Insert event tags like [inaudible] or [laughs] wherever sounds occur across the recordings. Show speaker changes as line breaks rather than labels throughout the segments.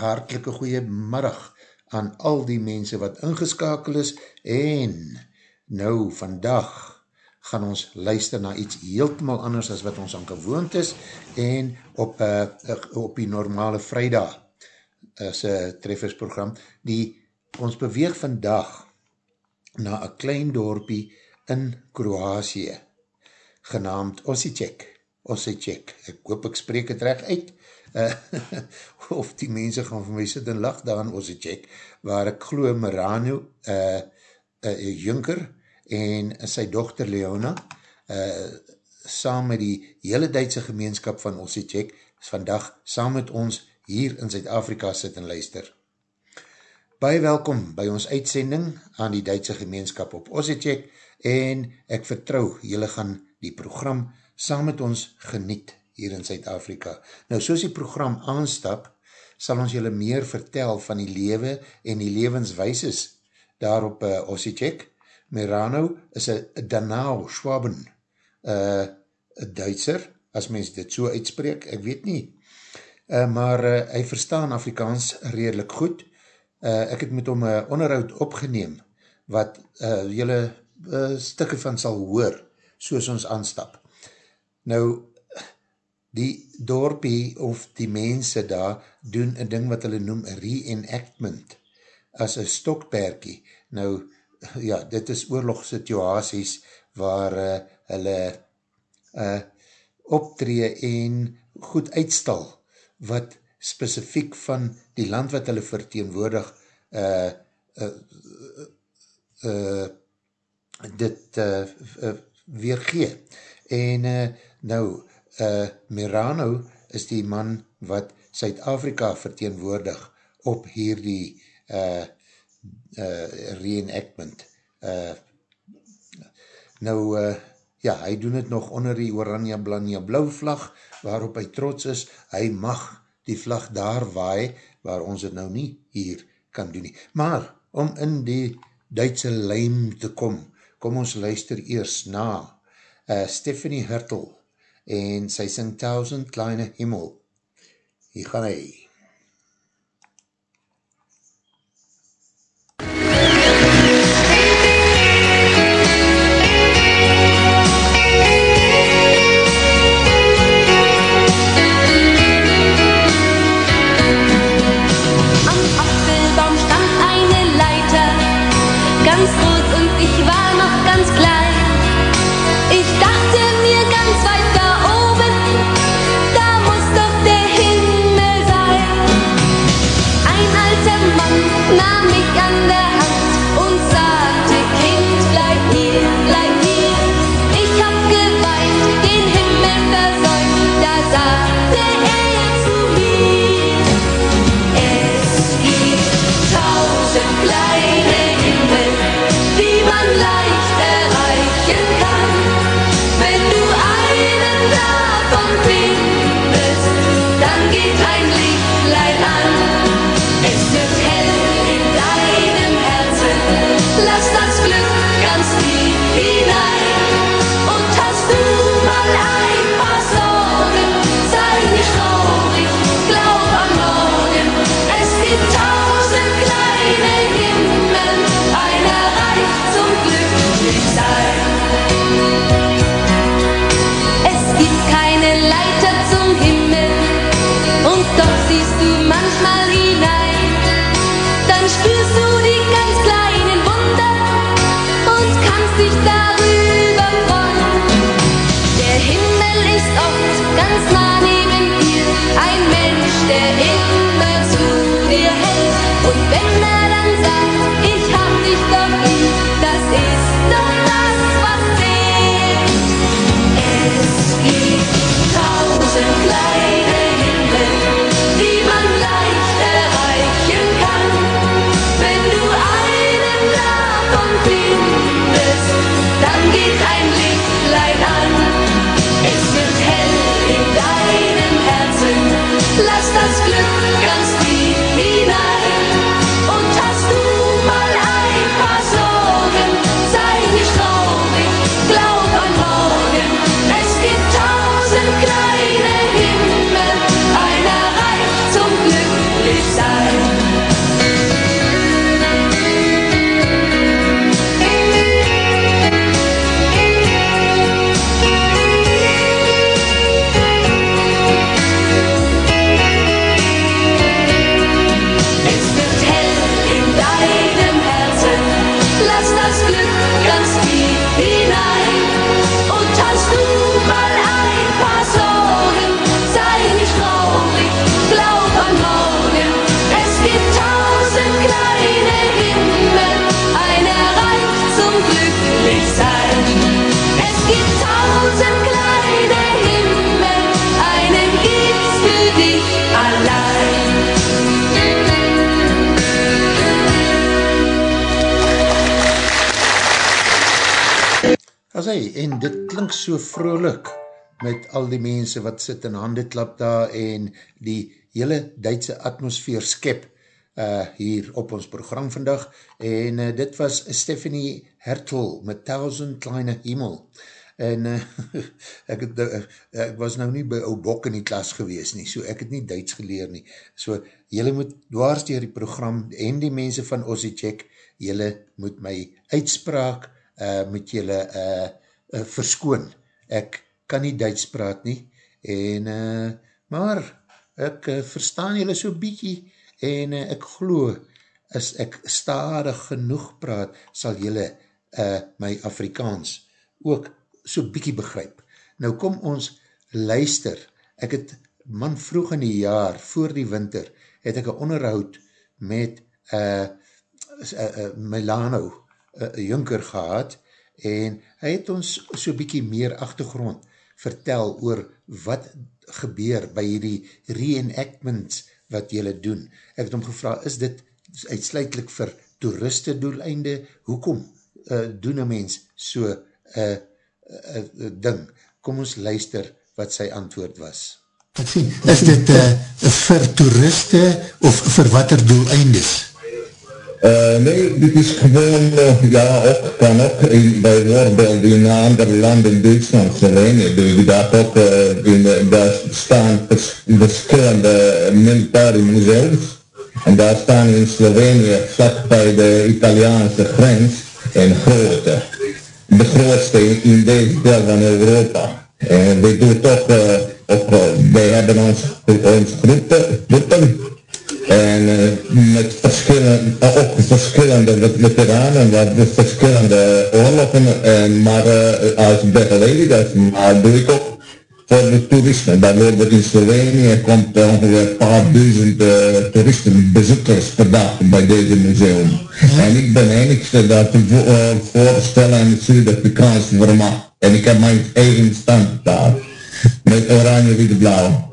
hartelike goeie middag aan al die mense wat ingeskakel is. En nou vandag gaan ons luister na iets heeltemal anders as wat ons aan gewoond is. En op, uh, op die normale vrijdag as een treffersprogram, die ons beweeg vandag na een klein dorpie in Kroatië genaamd Osijek, Osijek, ek hoop ek spreek het recht uit, uh, [laughs] [laughs] of die mense gaan vir my sit en lach daar in Osijek, waar ek glo Merano, uh, uh, Junker, en sy dochter Leona, uh, saam met die hele Duitse gemeenskap van Osijek, is vandag saam met ons hier in Zuid-Afrika sit en luister. Baie welkom by ons uitsending aan die Duitse gemeenskap op Osijek, en ek vertrou, jylle gaan die program saam met ons geniet hier in Zuid-Afrika. Nou, soos die program aanstap, sal ons julle meer vertel van die lewe en die levenswijses daar op uh, Osijek. Merano is een Danau Schwaben, uh, Duitser, as mens dit so uitspreek, ek weet nie. Uh, maar uh, hy verstaan Afrikaans redelijk goed. Uh, ek het met hom een uh, onderhoud opgeneem, wat uh, julle uh, stikke van sal hoor, soos ons aanstap. Nou, die dorpie of die mense daar doen een ding wat hulle noem reenactment as een stokperkie. Nou, ja, dit is oorlogssituaties waar uh, hulle uh, optree en goed uitstal wat specifiek van die land wat hulle verteenwoordig uh, uh, uh, dit uh, uh, weergee. En uh, nou, uh, Merano is die man wat Suid-Afrika verteenwoordig op hierdie uh, uh, reenactment. Uh, nou, uh, ja, hy doen het nog onder die oranje blanje blauw vlag, waarop hy trots is, hy mag die vlag daar waai, waar ons het nou nie hier kan doen nie. Maar, om in die Duitse lijm te kom, kom ons luister eers na uh, Stephanie Hurtle, en sy sing Thousand Kleine Himmel. Hier gaan hy. So vrolik met al die mense wat sit in hande klap daar en die hele Duitse atmosfeer skep uh, hier op ons program vandag. En uh, dit was Stephanie Hertel met Thousand Kleine Himmel en uh, [laughs] ek, het, uh, ek was nou nie by ou Bok in die klas gewees nie, so ek het nie Duits geleer nie, so jylle moet dwars dier die program en die mense van Ossie Check, jylle moet my uitspraak uh, met jylle uh, uh, verskoon, ek kan nie Duits praat nie, en, uh, maar ek uh, verstaan julle so bykie, en uh, ek glo, as ek stadig genoeg praat, sal julle uh, my Afrikaans ook so bykie begryp. Nou kom ons luister, ek het man vroeg in die jaar, voor die winter, het ek een onderhoud met uh, uh, uh, Milano uh, Junker gehad, en hy het ons so bykie meer achtergrond vertel oor wat gebeur by die reenactments wat jylle doen. Ek het hom gevra, is dit uitsluitlik vir toeriste doeleinde? Hoekom uh, doen een mens so uh, uh, uh, ding? Kom ons luister wat sy antwoord was.
Is dit uh, vir toeriste of vir wat er doeleindes?
Uh, nee, dit is gewoon, uh, ja, ook, kan ook, in, bijvoorbeeld in andere landen, Duitsland, Slovenië, daar ook, in, daar staan verschillende militaire museums, en daar staan in Slovenië, vlak bij de Italiaanse grens, een grote, de grootste in, deze deel van Europa. En die doet ook, uh, ook, wij hebben ons, ons groepen en uh, met verschillende, uh, ook verschillende veteranen, de verschillende oorlogen, en, maar uh, als begeleider, dat maar doe ik ook voor de toeristen. Bijvoorbeeld in Slovenië komt uh, ongeveer een paar duizend toeristen, bezoekers per dag bij deze museum. Ja. En ik ben enigste dat vo voorstellen in het Zuid-Afrikaanse formaat. En ik heb mijn eigen stand daar, met oranje, wit, blauw.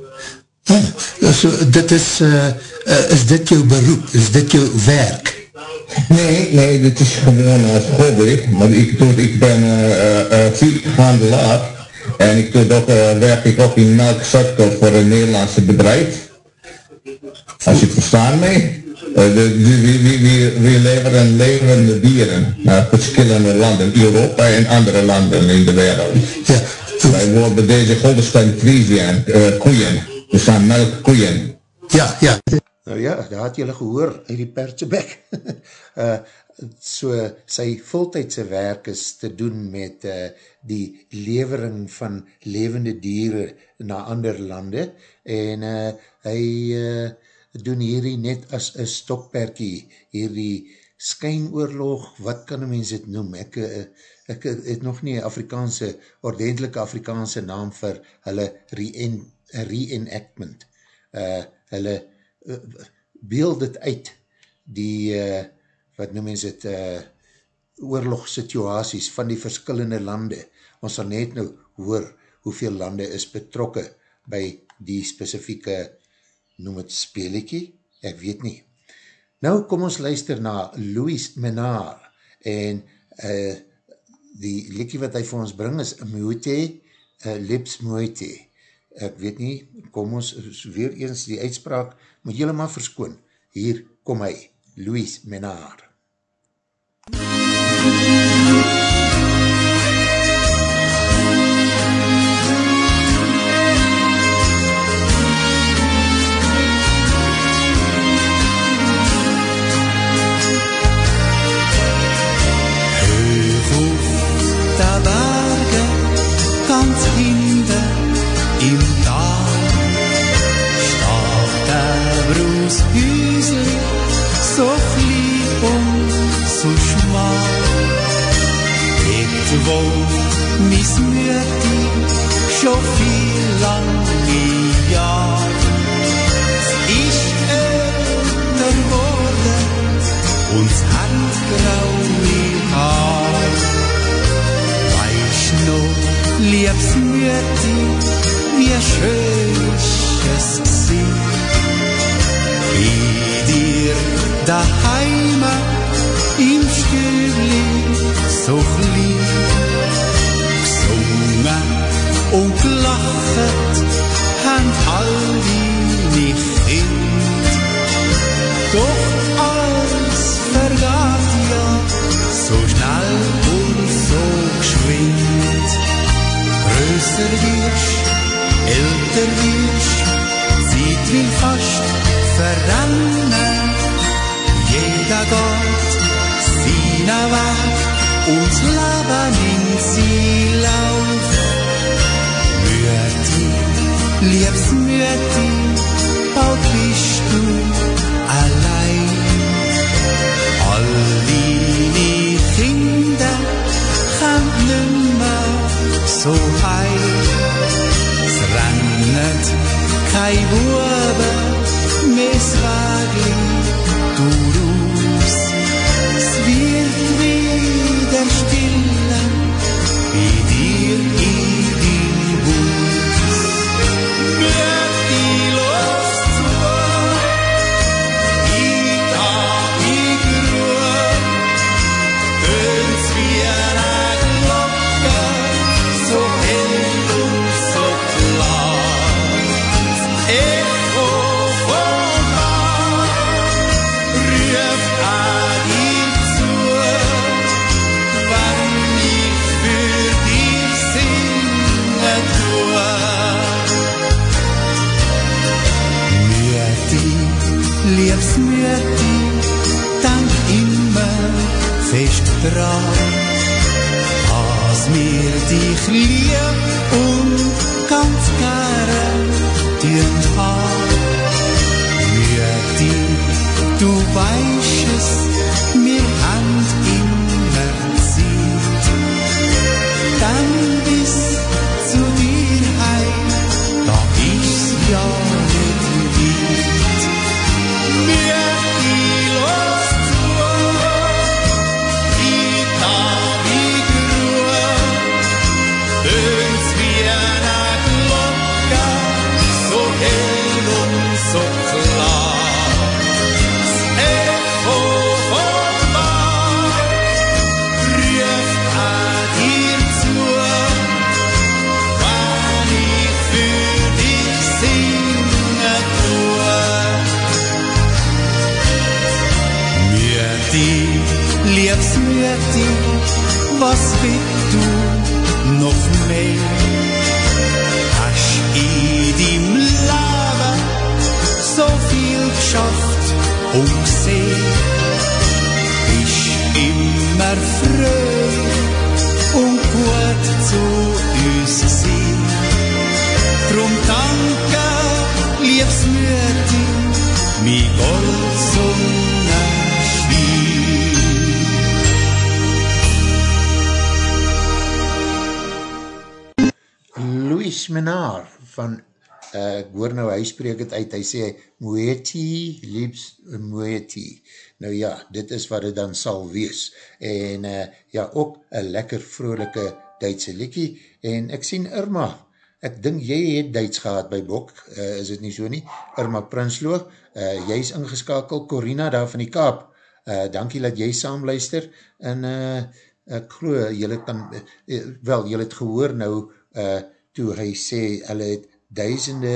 So dit is, uh, uh, is dit jou beroep? Is dit jou werk?
Nee, nee, dit is gewoon als hobby, maar ik, doe, ik ben uh, uh, en ik doe uh, werk ik ook in melksector voor een Nederlandse bedrijf. Als je het verstaan mee. We leveren levende dieren naar verschillende landen, Europa en andere landen in de wereld. Ja. Wij worden deze Holstein Friesian, uh, koeien. Er staan melk koeien.
Ja, ja.
Nou ja, daar had jylle gehoor uit die pertse bek. [laughs] uh, so, sy voltijdse werk is te doen met uh, die levering van levende dieren na ander lande en uh, hy uh, doen hierdie net as een stokperkie, hierdie skynoorlog, wat kan een mens het noem? Ek, uh, ek het nog nie Afrikaanse, ordentelike Afrikaanse naam vir hulle reenactment reenactment. Uh, hulle beeld het uit die, uh, wat noem ons het, uh, oorlogssituaties van die verskillende lande. Ons sal net nou hoor hoeveel lande is betrokke by die specifieke, noem het speeliekie, ek weet nie. Nou kom ons luister na Louis Menard en uh, die liekie wat hy vir ons bring is Moete, uh, Lips Moete ek weet nie, kom ons weer eens die uitspraak, moet jylle maar verskoon, hier kom hy, Louis Menard.
schon er und gut zu uns sein. Drum danke, liebes Mütti, mein Gold zum
Louis Menard van ek hoor nou, hy spreek het uit, hy sê Moeti, liefs Moeti. Nou ja, dit is wat het dan sal wees. En uh, ja, ook een lekker vrolike Duitse likkie. En ek sien Irma, ek dink jy het Duits gehad by Bok, uh, is het nie so nie? Irma Prinsloo, uh, jy is ingeskakel, Corina daar van die Kaap, uh, dankie dat jy saam luister, en uh, ek glo, jylle kan, uh, wel, jylle het gehoor nou, uh, toe hy sê, hulle het duisende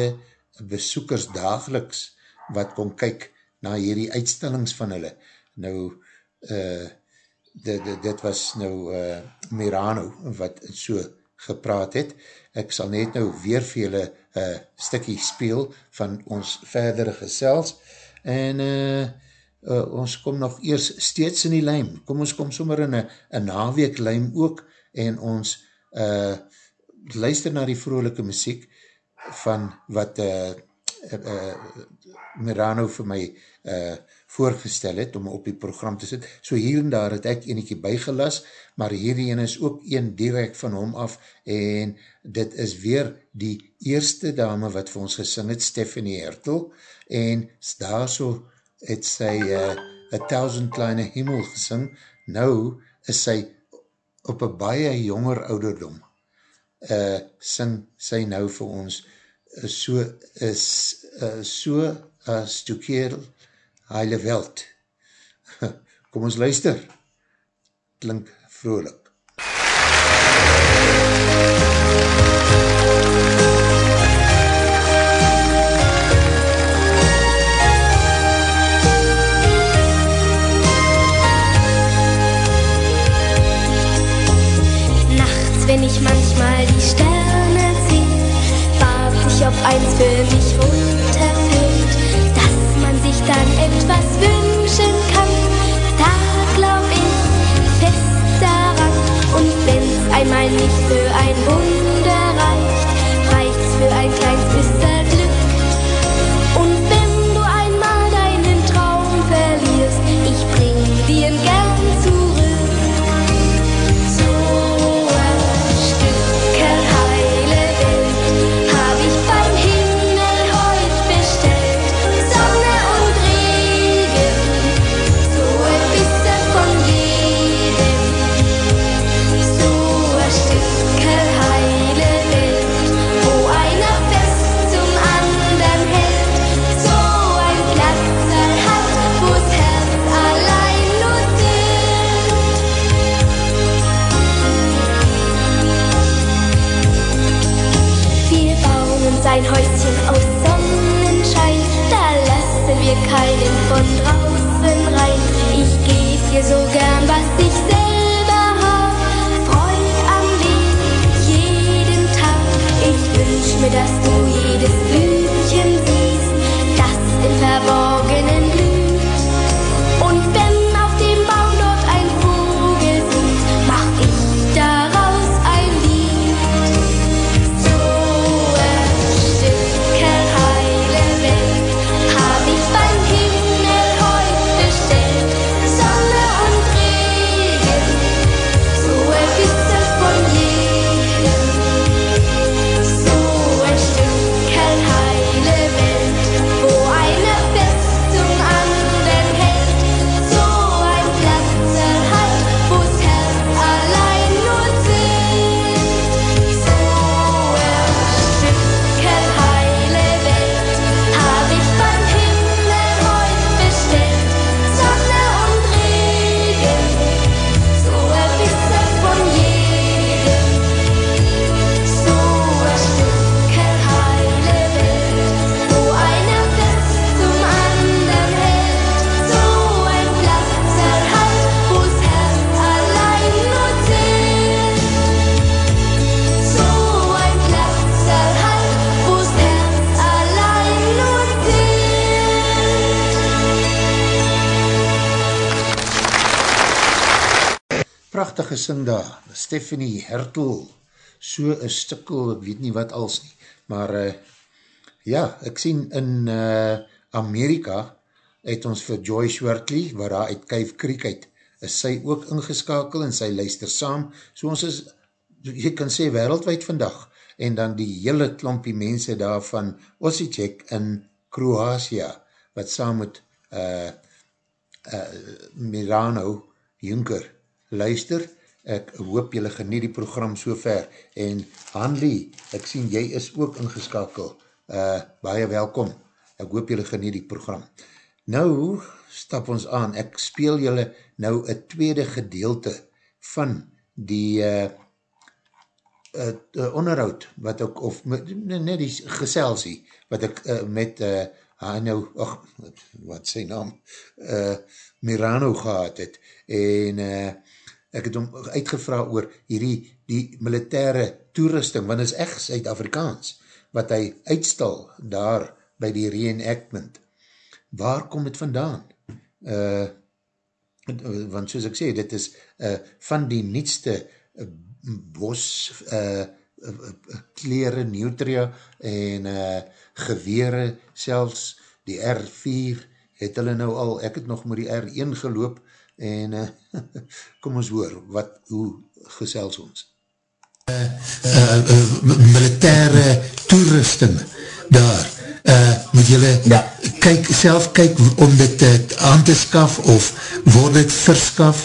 besoekers dageliks, wat kon kyk na hierdie uitstellings van hulle. Nou, uh, dit, dit, dit was nou uh, Mirano, wat so gepraat het. Ek sal net nou weer vir julle uh, stikkie speel van ons verdere gesels. En uh, uh, ons kom nog eers steeds in die lijm. Kom ons kom sommer in een naweek lijm ook en ons uh, luister na die vrolike muziek van wat uh, uh, Mirano vir my uh, voorgestel het om op die program te sit. So hier en daar het ek eniekie bygelas, maar hierdie is ook een direct van hom af en dit is weer die eerste dame wat vir ons gesing het, Stephanie Hertel, en daar so het sy uh, A Thousand Kleine Himmel gesing, nou is sy op een baie jonger ouderdom, uh, sing sy nou vir ons uh, so is uh, so as to keer heile welt. [laughs] Kom ons luister. Klink vrolijk. MUZIEK
eins für mich runterfällt, dass man sich dann etwas wünschen kann. Da glaub ich fest daran. Und wenn's einmal nicht für ein Wunder
sing daar, Stephanie Hertel, so een stikkel, ek weet nie wat als nie, maar uh, ja, ek sien in uh, Amerika, het ons vir Joy Schwertley, waar daar uit Kuif Creek uit, is sy ook ingeskakel en sy luister saam, so ons is, jy kan sê wereldwijd vandag, en dan die hele klompie mense daar van Ossicek in Kroatia, wat saam met uh, uh, Milano Junker luister, ek hoop jylle geniet die program so ver, en Hanlie, ek sien jy is ook ingeskakel, uh, baie welkom, ek hoop jylle geniet die program. Nou stap ons aan, ek speel jylle nou een tweede gedeelte van die uh, uh, onderhoud, wat ek, of net die geselsie, wat ek uh, met uh, haar nou, ach, wat sy naam, uh, Mirano gehad het, en uh, ek het hom uitgevra oor hierdie, die militaire toerusting, want is echt Suid-Afrikaans, wat hy uitstal daar by die reenactment. Waar kom het vandaan? Uh, want soos ek sê, dit is uh, van die nietste uh, bos uh, kleren, neutria en uh, gewere selfs, die R4 het hulle nou al, ek het nog met die R1 geloop en uh, [laughs] kom ons hoor, wat, hoe gesels ons?
Uh, uh, uh, militaire toerusting daar, uh, moet jylle
Ja.
kyk, self kyk om dit uh, aan te skaf of word dit verskaf?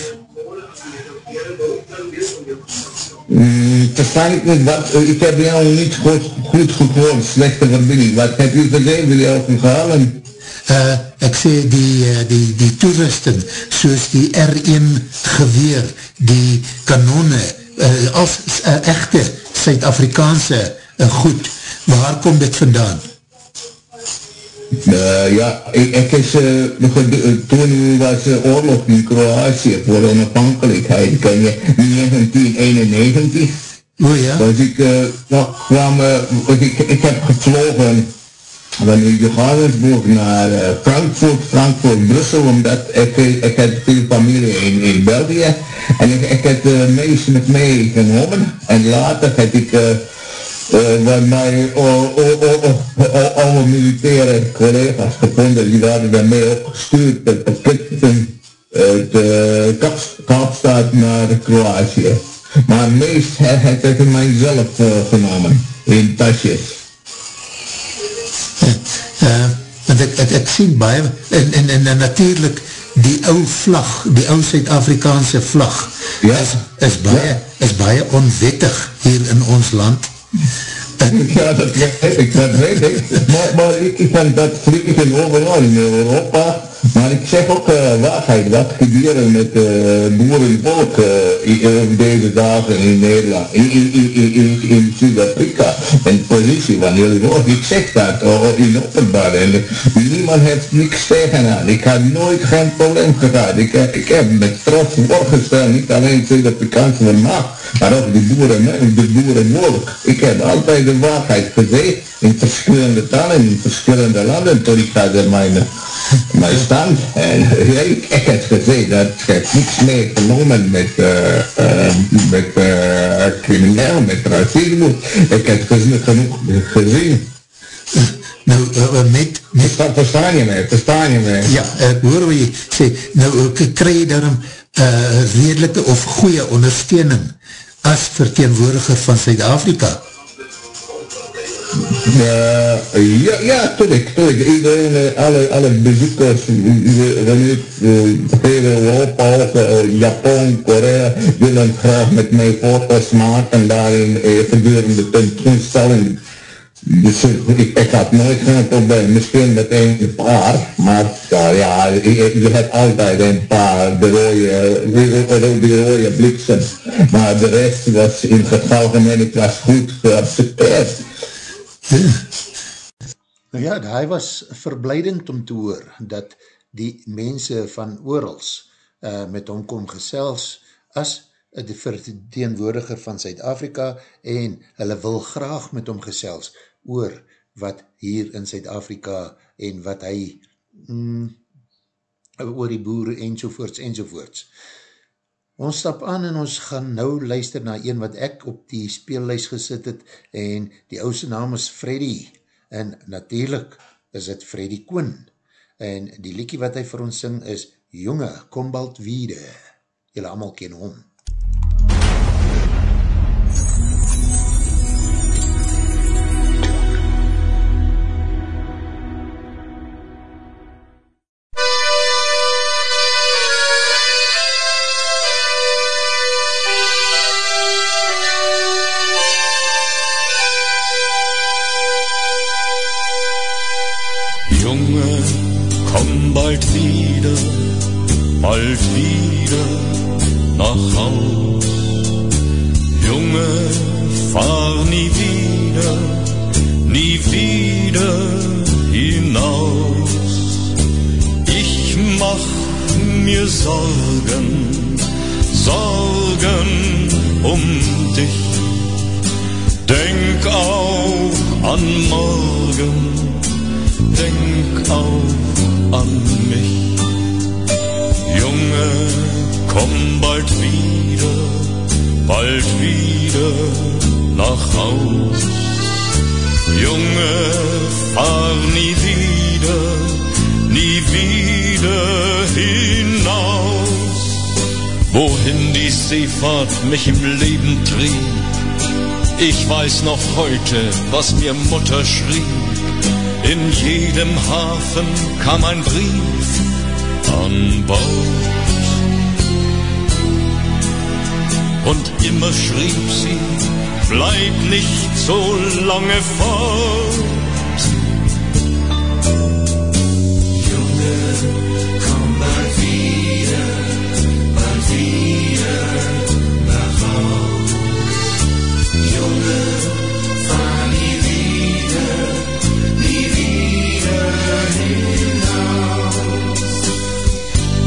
Mm, verstaan ik niet wat, ik heb jou niet goed, goed gehoord, slechte verbinding. Wat heb je gezegd, wil je ook gehalen?
Uh, ek sê die, uh, die, die toerusting, soos die R1 geweer, die kanone, uh, als uh, echte Suid-Afrikaanse uh, goed, waar kom dit vandaan?
Uh, ja, ik, ik is, uh, toen was uh, oorlog in Kroatië voor onafhankelijkheid, ken je, 1991,
Oh ja?
Dus ik uh, nog kwam, uh, ik, ik heb gevlogen van Johannesburg naar uh, Frankfurt, Frankfurt, Brussel, omdat ik, ik heb veel familie in, in België. En ik, ik heb de meesten met mee genomen. En later heb ik... Uh, uh, bij mij alle militaire collega's gevonden, die waren bij mij opgestuurd met pakketten uit uh, naar Kroatië. Maar meest heb ik mijzelf uh, genomen, in tasjes.
Uh, want ek, ek, ek sien baie, en, en, en, en natuurlijk die ou vlag, die ou Suid-Afrikaanse vlag, ja. is, is, baie, ja. is baie onwettig hier in ons land. [laughs]
ja, dat weet ik, dat weet ik. Maar, maar ik, ik vind dat vliegen overal in Europa. Maar ik zeg ook uh, waarheid, wat gebeuren met uh, boerenvolk uh, deze dagen in Nederland, in, in, in, in, Zuid-Afrika, en positie van jullie woord. Ik zeg dat uh, in openbaar en niemand heeft niks tegen aan. Ik heb nooit geen probleem gehad. Ik, ik heb met trots voorgesteld, niet alleen Zuid-Afrikaanse macht, maar ook de boeren, de boerenvolk. Ik heb altijd de waarheid gezegd in verschillende talen, in verschillende landen, tot ik had mijn, mijn stand. En ja, [laughs] ik, ik heb gezegd dat ik niks meer genomen met, uh, uh, met uh, crimineel, met racisme. Ik heb gezien, genoeg gezien.
Nou, met... met
verstaan, verstaan je mij, verstaan je mij?
Ja, ek hoor wat jy sê, nou, krij jy daarom uh, redelike of goeie ondersteuning as verteenwoordiger van Zuid-Afrika?
Uh, ja, ja, tuurlijk, tuurlijk. Iedereen, alle, alle bezoekers, vanuit hele Europa, uh, Japan, Korea, willen graag met mij foto's maken daarin uh, gedurende tentoonstelling. Dus ik, ik had nooit geen probleem, misschien met een paar, maar ja, je, hebt altijd een paar, de rode, de, de rode bliksem, maar de rest was in het algemeen, het was goed geaccepteerd. [laughs]
Nou ja, hy was verblijdend om te hoor dat die mense van oorals uh, met hom kom gesels as die verteenwoordiger van Zuid-Afrika en hulle wil graag met hom gesels oor wat hier in Zuid-Afrika en wat hy mm, oor die boere enzovoorts enzovoorts. Ons stap aan en ons gaan nou luister na een wat ek op die speellijst gesit het en die ouse naam is Freddy en natuurlijk is het Freddy Koon en die liekie wat hy vir ons sing is Jonge Kombald Wiede. Julle allemaal ken hom.
mich. Junge, komm bald wieder, bald wieder nach Haus. Junge, fahr nie wieder, nie wieder hinaus. Wohin die Seefahrt mich im Leben trieb, ich weiß noch heute, was mir Mutter schrieb. In jedem Hafen kam ein Brief an Bord. Und immer schrieb sie, bleib nicht so lange fort.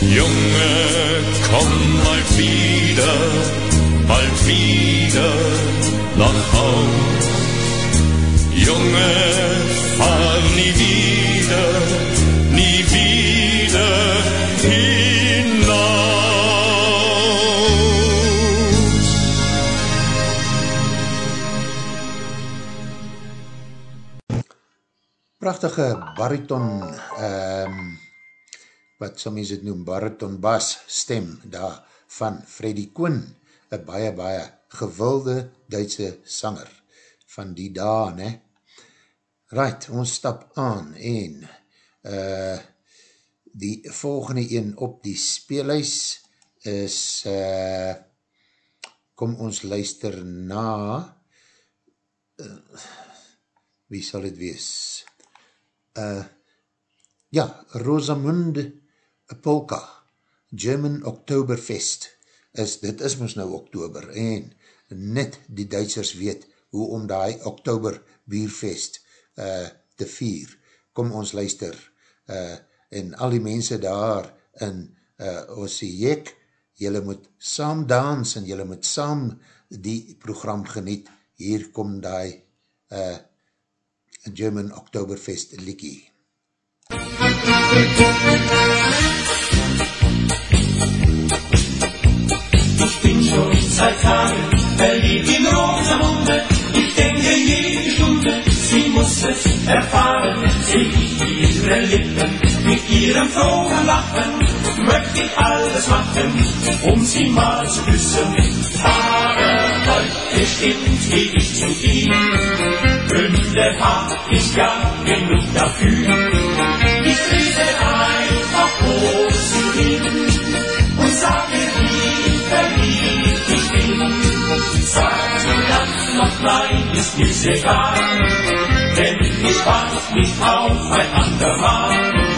Junge, komm mal wieder, bald wieder nach Haus. Junge, fahr nie wieder, nie wieder hinaus.
Prachtige bariton, um, wat som mens het noem, bariton bas stem daar van Freddie Koen, een baie, baie gewilde Duitse sanger van die daar, ne? Right, ons stap aan en uh, die volgende een op die speelhuis is uh, kom ons luister na uh, wie sal het wees? Uh, ja, Rosamunde Polka, German Oktoberfest, is, dit is ons nou oktober, en net die Duitsers weet hoe om die oktober bierfest uh, te vier. Kom ons luister, uh, en al die mense daar in uh, Ossiek, jylle moet saam dans en jylle moet saam die program geniet. Hier kom die uh, German Oktoberfest Likie.
Ich bin schon seit Tagen verliebt in Rosamunde. Ich denke jede Stunde, sie muss es erfahren. Seh ich ihre Lippen mit ihrem frohen Lachen, möchte ich alles machen, um sie mal zu küssen. Aber heute stimmt, geh ich zu ihr. Gründe hab ich ja genug dafür. Nein, ist mir's egal, denn ich warte nicht auf ein andermal.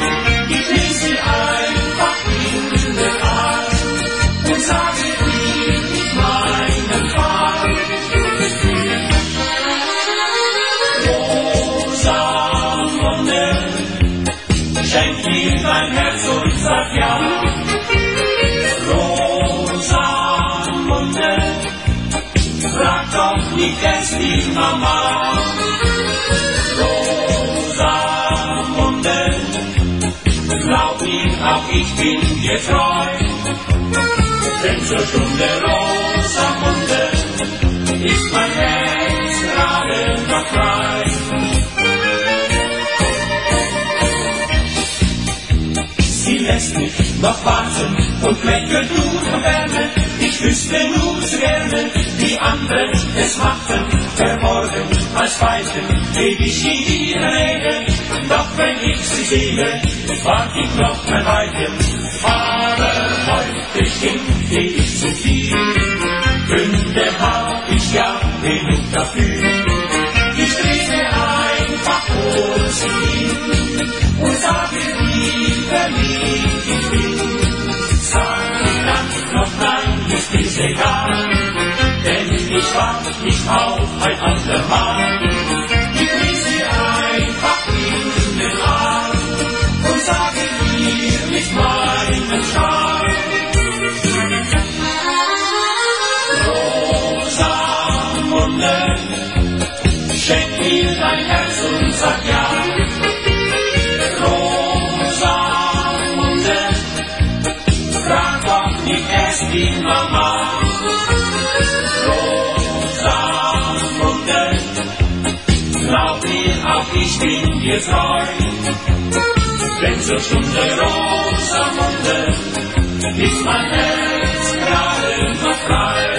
Mama. Rosamunde, glaub mir, auch ich bin dir. Denn zur Stunde Rosamunde ist mein Herz gerade noch frei. Sie lässt mich noch warten und lächelt nur von Wärme. Ich wüsste nur zu gerne, wie andere es machten. Verborgen als Weiten ich in ihre Nähe. Doch wenn ich sie sehe, wart ich noch ein Weilchen. Aber heute geh ich zu viel. Gründe hab ich ja genug dafür. Ich trete einfach sie hin und sage, wie verliebt ich bin. Sag mir dann noch nein, ist mir's egal, ich wart nicht auf ein andermal. Ich nehm sie einfach Arm und sage ihr mit meinem Schal. Rosamunde, schenk mir dein Herz und sag ja. Rosamunde, frag doch nicht erst die Mama. Bin dir treu. Denn zur Stunde Rosamunde ist mein Herz gerade noch frei.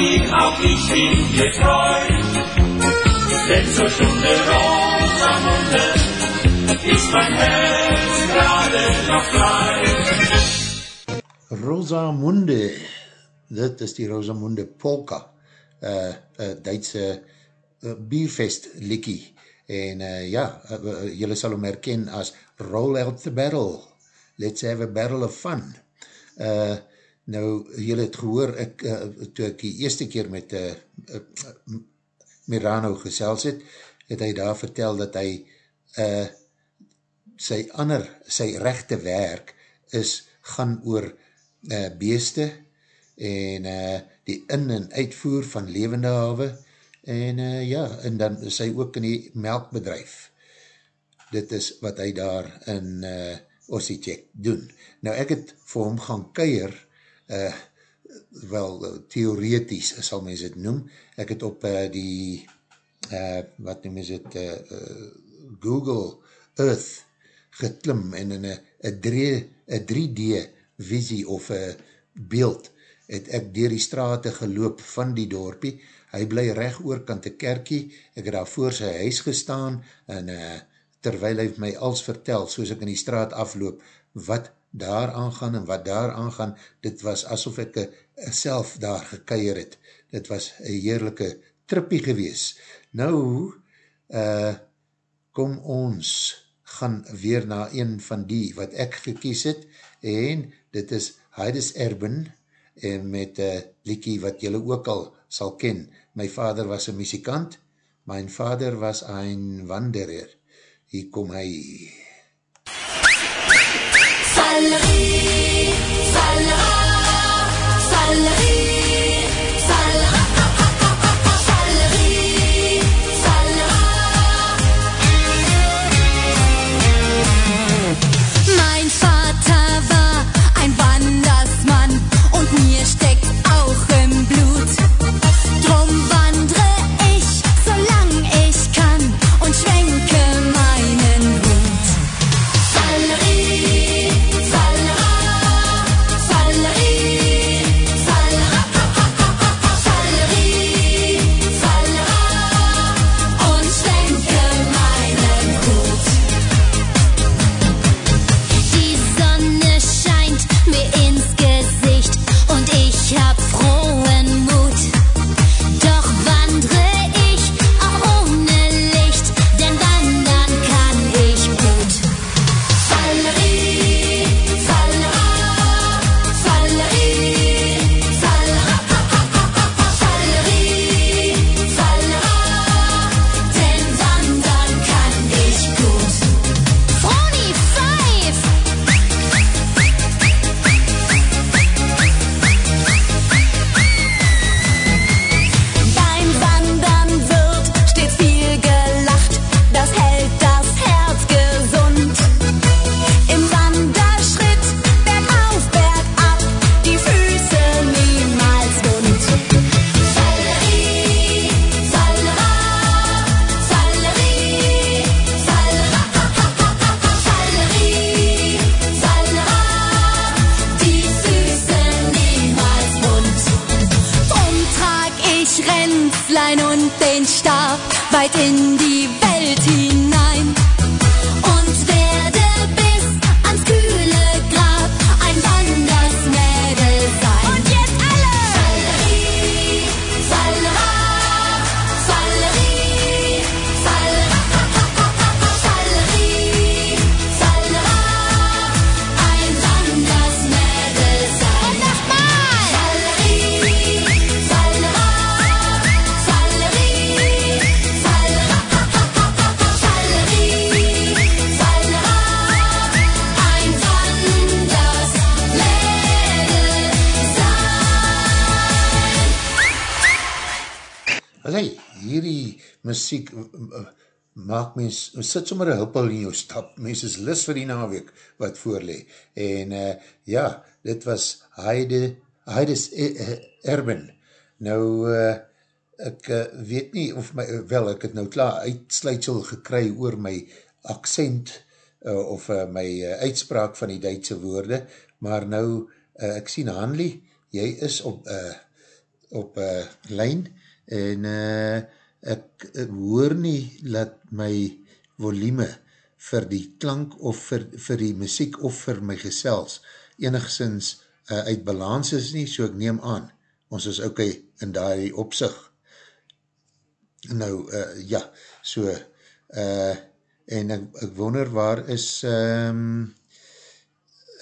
Mir auch, ich bin treu. Denn zur Stunde Rosamunde ist mein Herz gerade noch frei.
Rosamunde, dit is die Rosamunde Polka, uh, uh, Duitse uh, bierfest likkie, en uh, ja, uh, jylle sal hom herken as Roll Out the Barrel, Let's Have a Barrel of Fun. Uh, nou, jylle het gehoor, ek, uh, toe ek die eerste keer met uh, uh, Mirano gesels het, het hy daar vertel dat hy uh, sy ander, sy rechte werk is, gaan oor uh, beeste en uh, die in- en uitvoer van levende hawe en uh, ja, en dan is hy ook in die melkbedrijf. Dit is wat hy daar in uh, Ossiechek doen. Nou ek het vir hom gaan keier, uh, wel theoretisch sal mens het noem, ek het op uh, die, uh, wat noem is het, uh, uh, Google Earth geklim en in een 3D visie of een beeld het ek dier die straten geloop van die dorpie, hy bly recht oor kant die kerkie, ek het daar voor sy huis gestaan en uh, terwyl hy my als vertel, soos ek in die straat afloop, wat daar aangaan en wat daar aangaan, dit was asof ek uh, self daar gekeier het, dit was een heerlijke trippie gewees. Nou, uh, kom ons gaan weer na een van die wat ek gekies het, en dit is Heides Erben, en met uh, Likie wat jylle ook al sal ken. My vader was een muzikant, mijn vader was een wanderer. Hier kom hy.
Valerie, Valerie, Valerie,
muziek maak mens, sit sommer een huppel in jou stap, mens is lis vir die naweek wat voorlee, en uh, ja, dit was Heide, Heides Erben, nou uh, ek uh, weet nie of my, wel ek het nou klaar uitsluitsel gekry oor my accent uh, of uh, my uh, uitspraak van die Duitse woorde, maar nou uh, ek sien Hanlie, jy is op uh, op uh, lijn en uh, ek, hoor nie dat my volume vir die klank of vir, vir die muziek of vir my gesels enigszins uh, uit balans is nie, so ek neem aan, ons is ok in die opzicht. Nou, uh, ja, so, uh, en ek, ek wonder waar is um,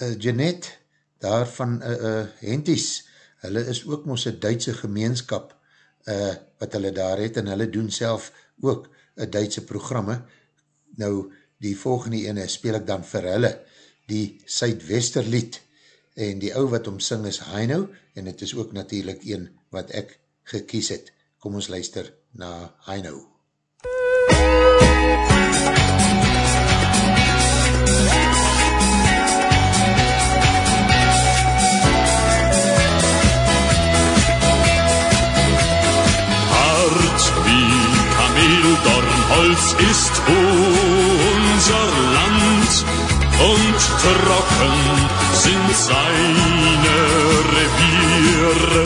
uh, Jeanette daar van uh, uh, Henties, hulle is ook ons een Duitse gemeenskap uh, wat hulle daar het en hulle doen self ook een Duitse programme. Nou, die volgende ene speel ek dan vir hulle, die Suidwesterlied en die ou wat omsing is Heino en het is ook natuurlijk een wat ek gekies het. Kom ons luister na Heino.
Dornholz ist unser Land und trocken sind seine Reviere.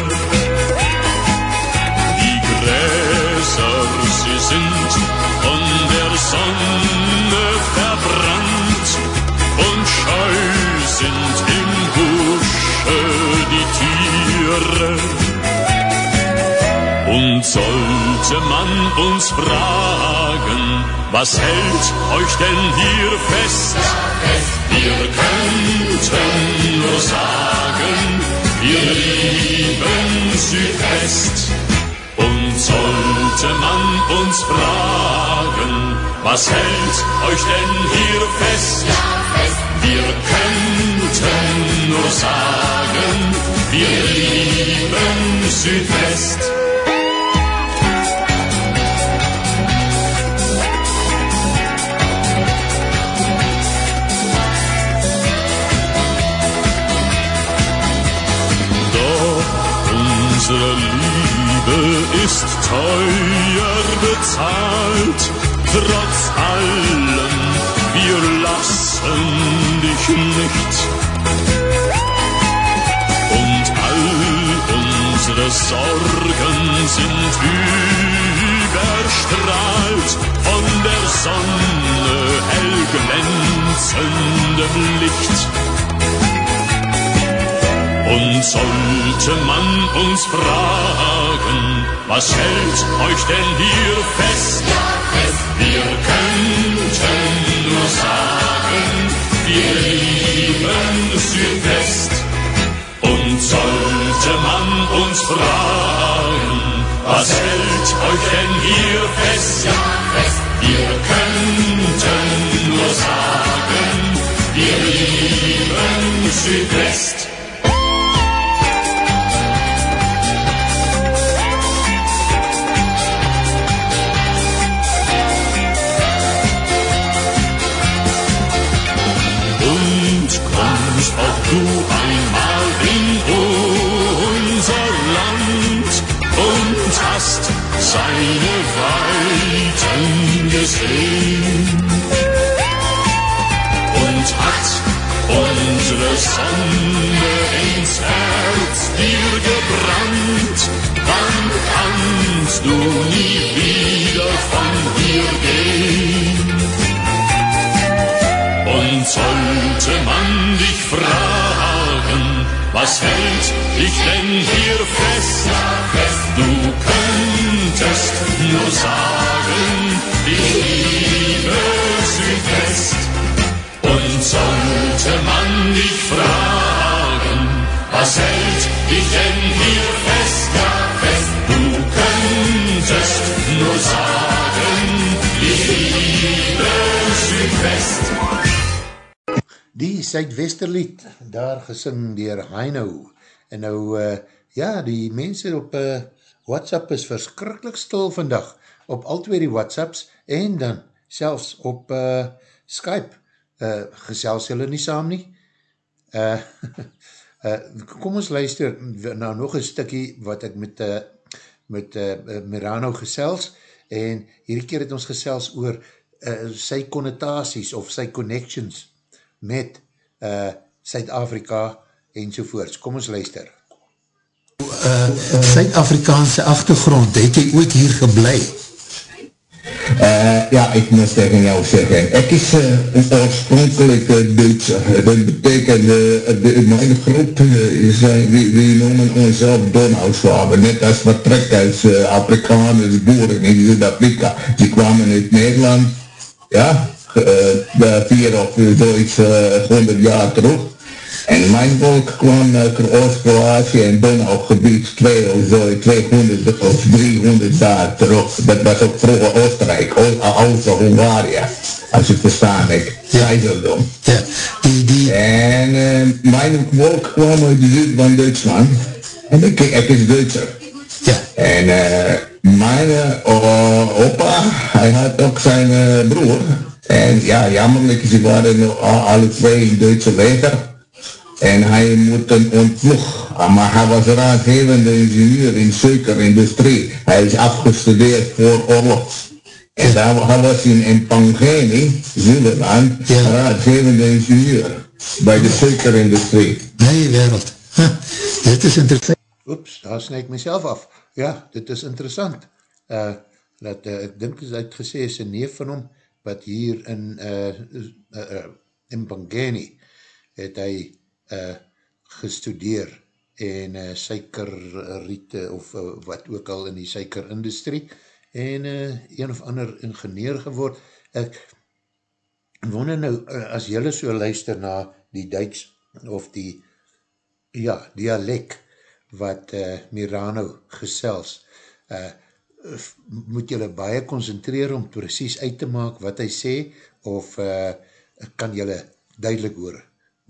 Die Gräser, sie sind von der Sonne verbrannt und scheu sind im Busche die Tiere. Und sollte man uns fragen, was hält euch denn hier fest? Wir könnten nur sagen, wir lieben Südwest. Und sollte man uns fragen, was hält euch denn hier fest? Wir könnten nur sagen, wir lieben Südwest. Unsere Liebe ist teuer bezahlt, trotz allem, wir lassen dich nicht. Und all unsere Sorgen sind überstrahlt von der Sonne hell glänzendem Licht. Und sollte man uns fragen, was hält euch denn hier fest? Wir könnten nur sagen, wir lieben Südwest. Und sollte man uns fragen, was hält euch denn hier fest? Wir könnten nur sagen, wir lieben Südwest. Du einmal in unser Land und hast seine Weiten gesehen. Und hat unsere Sonne ins Herz dir gebrannt, dann kannst du nie wieder von hier gehen. Und sollte man dich fragen, was hält dich denn hier fest? Du könntest nur sagen, ich liebe Südwest. Und sollte man dich fragen, was hält dich denn hier fest?
Die Zuidwesterlied, daar gesing dier Heino. En nou, uh, ja, die mense op uh, WhatsApp is verskrikkelijk stil vandag. op al twee die whatsapps en dan selfs op uh, Skype uh, gesels julle nie saam nie. Uh, uh, [laughs] kom ons luister nou nog een stikkie wat ek met, uh, met uh, Mirano gesels en hierdie keer het ons gesels oor uh, sy connotaties of sy connections met Suid-Afrika uh, en sovoorts. Kom ons luister.
Suid-Afrikaanse uh, uh, achtergrond, het jy ooit hier geblei?
Uh, ja, ek moet tegen jou zeggen. Ek is uh, een oorspronkelijke Duitser. Dat betekent, uh, mijn groep uh, die, die noemen ons op Donauschwaben. Net als wat trek als uh, Afrikaners, boeren in Zuid-Afrika. Die kwamen uit Nederland, ja, uh, vier of zoiets uh, honderd jaar terug. En mijn volk kwam naar Oost-Kroatië en Donaugebied 2 of zo, 200 of 300 jaar terug. Dat was ook vroeger Oostenrijk, Oost-Hongarije, als je verstaan ik, Keizerdom.
Ja, die, die...
En uh, mijn volk kwam uit de zuid van Duitsland. En ik, ik is Duitser.
Ja.
En uh, mijn uh, opa, hij had ook zijn broer. En ja, jammerlijk, ze waren alle twee in Duitse leger. En hij moet een ontploeg. Maar hij was raadgevende ingenieur in suikerindustrie. Hij is afgestudeerd voor oorlog. En daar hij was in, in Pangeni, Zuidland, ja. raadgevende ingenieur bij de suikerindustrie.
Nee, wereld. Huh, dit is interessant.
Oeps, daar snij ik mezelf af. Ja, dit is interessant. Uh, dat, uh, ek dink is uitgesê is een neef van hom, wat hier in, uh, uh, in Pangeni, het hy uh, gestudeer en uh, suikerriete of uh, wat ook al in die suikerindustrie en uh, een of ander ingenieur geword. Ek wonder nou, uh, as jylle so luister na die Duits of die ja, dialek wat uh, Mirano gesels, uh, moet jylle baie concentreer om precies uit te maak wat hy sê of uh, kan jylle duidelik hoor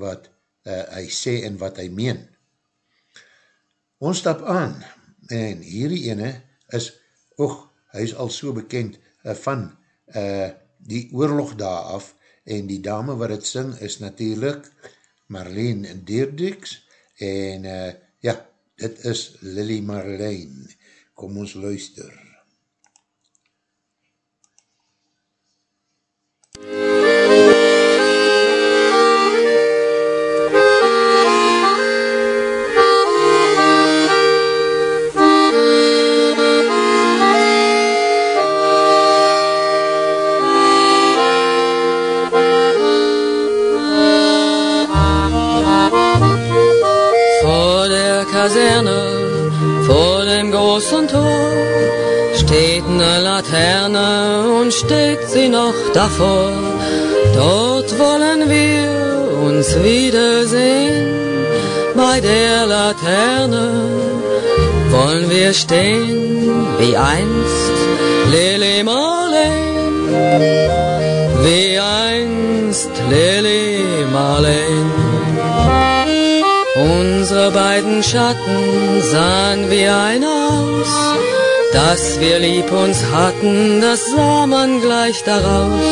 wat uh, hy sê en wat hy meen. Ons stap aan en hierdie ene is, och, hy is al so bekend uh, van uh, die oorlog daar af en die dame wat het sing is natuurlijk Marlene Deerdix en uh, ja, dit is Lily Marlene. Kom ons luister.
Kaserne großen Tor steht eine Laterne und steht sie noch davor. Dort wollen wir uns wiedersehen. Bei der Laterne wollen wir stehen wie einst Lili Marleen. Wie einst Lili Marleen. Unsere beiden Schatten sahen wie ein aus. Dass wir lieb uns hatten, das sah man gleich daraus.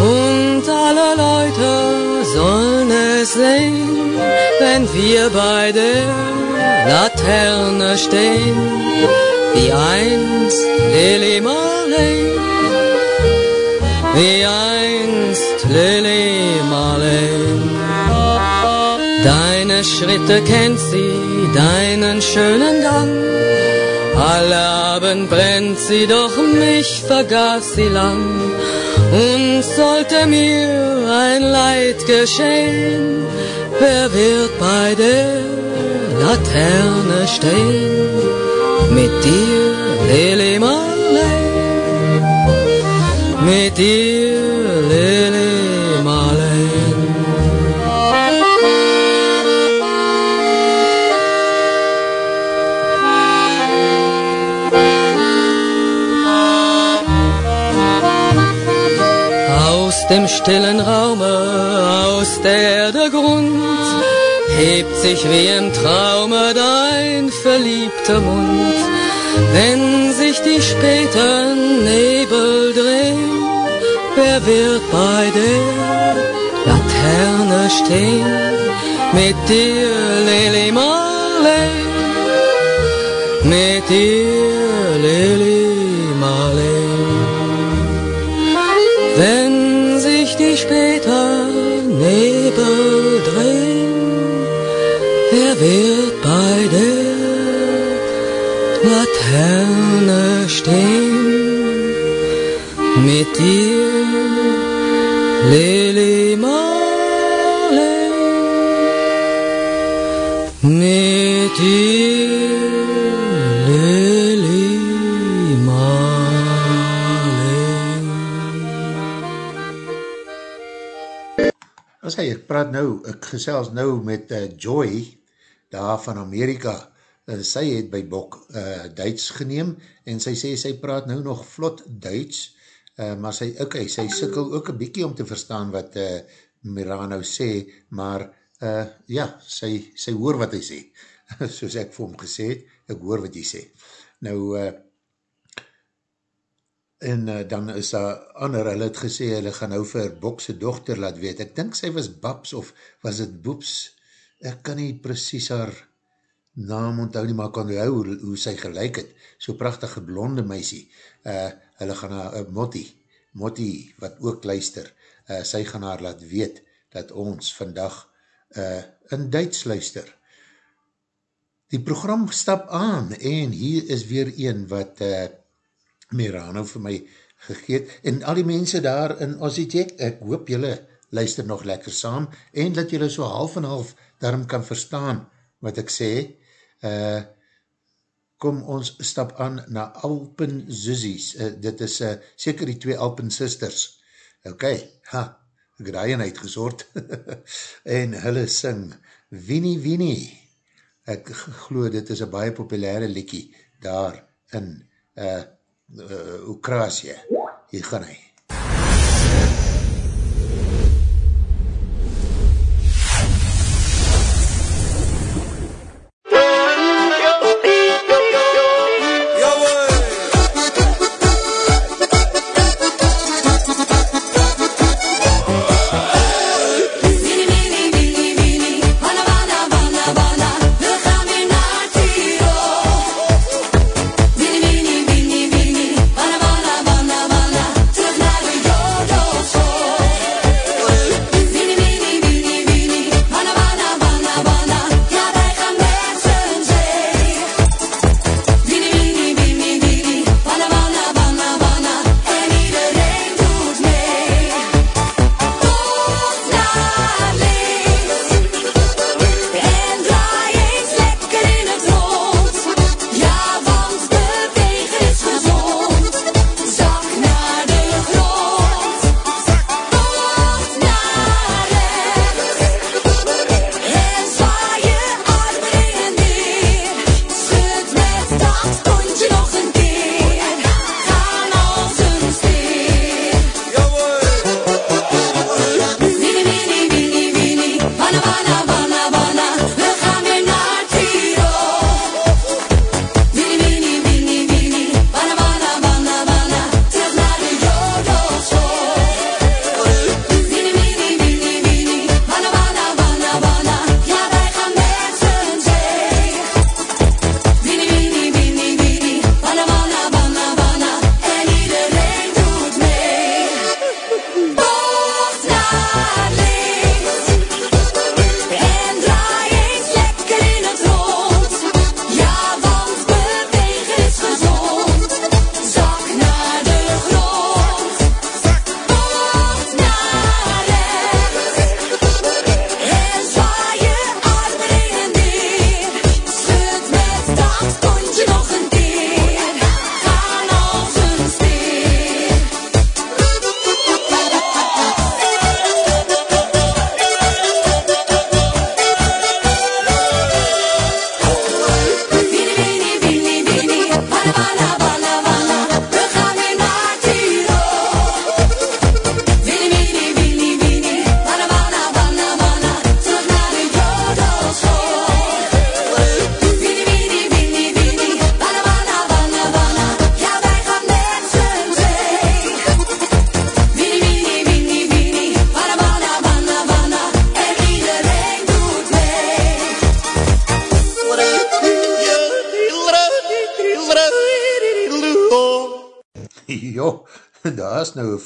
Und alle Leute sollen es sehen, wenn wir bei der Laterne stehen, wie einst Lily Marley, wie einst Lily Marley. Schritte kennt sie, deinen schönen Gang. Alle Abend brennt sie, doch mich vergaß sie lang. Und sollte mir ein Leid geschehen, wer wird bei der Laterne stehen? Mit dir, Lili Marley, mit dir, Lili stillen Raume, aus der der Grund hebt sich wie im Traume dein verliebter Mund. wenn sich die späten Nebel drehen, wer wird bei der Laterne stehen? Mit dir, Lili Marley, mit dir, Lili mit dir, Lili Marley.
As hy, ek praat nou, ek gesels nou met uh, Joy, daar van Amerika, uh, sy het by Bok uh, Duits geneem, en sy sê, sy praat nou nog vlot Duits, uh, maar sy, ok, sy sikkel ook een bykie om te verstaan wat uh, Mirano sê, maar uh, ja, sy, sy hoor wat hy sê, [laughs] soos ek vir hom gesê het, ek hoor wat hy sê. Nou, uh, en uh, dan is daar ander, hulle het gesê, hulle gaan nou vir Bokse dochter laat weet, ek dink sy was Babs of was het Boeps, ek kan nie precies haar naam onthou nie, maar kan hou hoe, hoe sy gelijk het, so prachtige blonde meisie, uh, hulle gaan haar, uh, Motti, Motti, wat ook luister, uh, sy gaan haar laat weet, dat ons vandag uh, in Duits luister. Die program stap aan, en hier is weer een wat uh, Mirano vir my gegeet, en al die mense daar in Ozzyjack, ek hoop julle luister nog lekker saam, en dat julle so half en half daarom kan verstaan wat ek sê, uh, kom ons stap aan na Alpen Zuzies, uh, dit is uh, seker die twee Alpen Sisters, ok, ha, ek het daarin uitgesoord, [laughs] en hulle sing Winnie Winnie, ek glo dit is een baie populaire liekie daar in uh, uh, Oekrasie, hier gaan hy.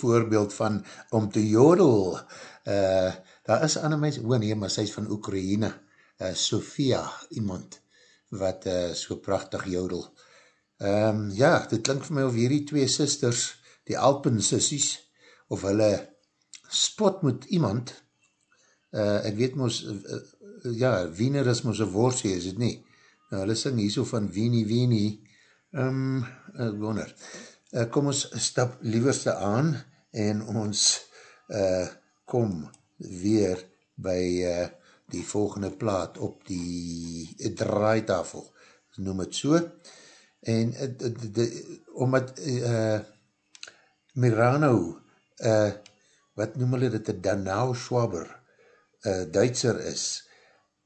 Voorbeeld van om te jodel. Uh, daar is ander mens, oh nee, maar sy is van Oekraïne, uh, Sofia, iemand, wat uh, so prachtig jodel. Um, ja, dit klink vir my of hierdie twee sisters, die Alpensissies, of hulle spot met iemand, uh, ek weet moos, uh, uh, ja, Wiener is moos een woordsie, is het nie? Nou, hulle sing hier so van Wienie, Wienie, um, ek wonder. Uh, kom ons stap lieverste aan, en ons uh, kom weer by uh, die volgende plaat op die draaitafel, noem het so, en uh, de, de, omdat uh, Mirano, uh, wat noem hulle dit, Danau Schwaber, uh, Duitser is,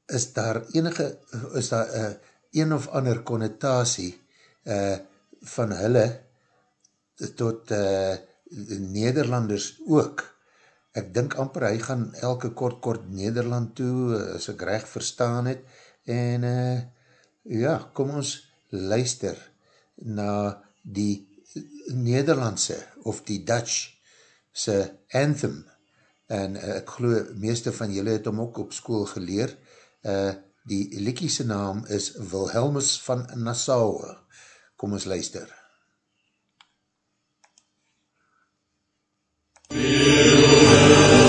is daar enige, is daar uh, een of ander connotatie uh, van hulle tot uh, Nederlanders ook. Ek dink amper, hy gaan elke kort kort Nederland toe, as ek recht verstaan het, en uh, ja, kom ons luister na die Nederlandse of die Dutch se anthem. En uh, ek geloof meeste van julle het hom ook op school geleer. Uh, die liekiese naam is Wilhelmus van Nassau. Kom ons luister Wilhelmus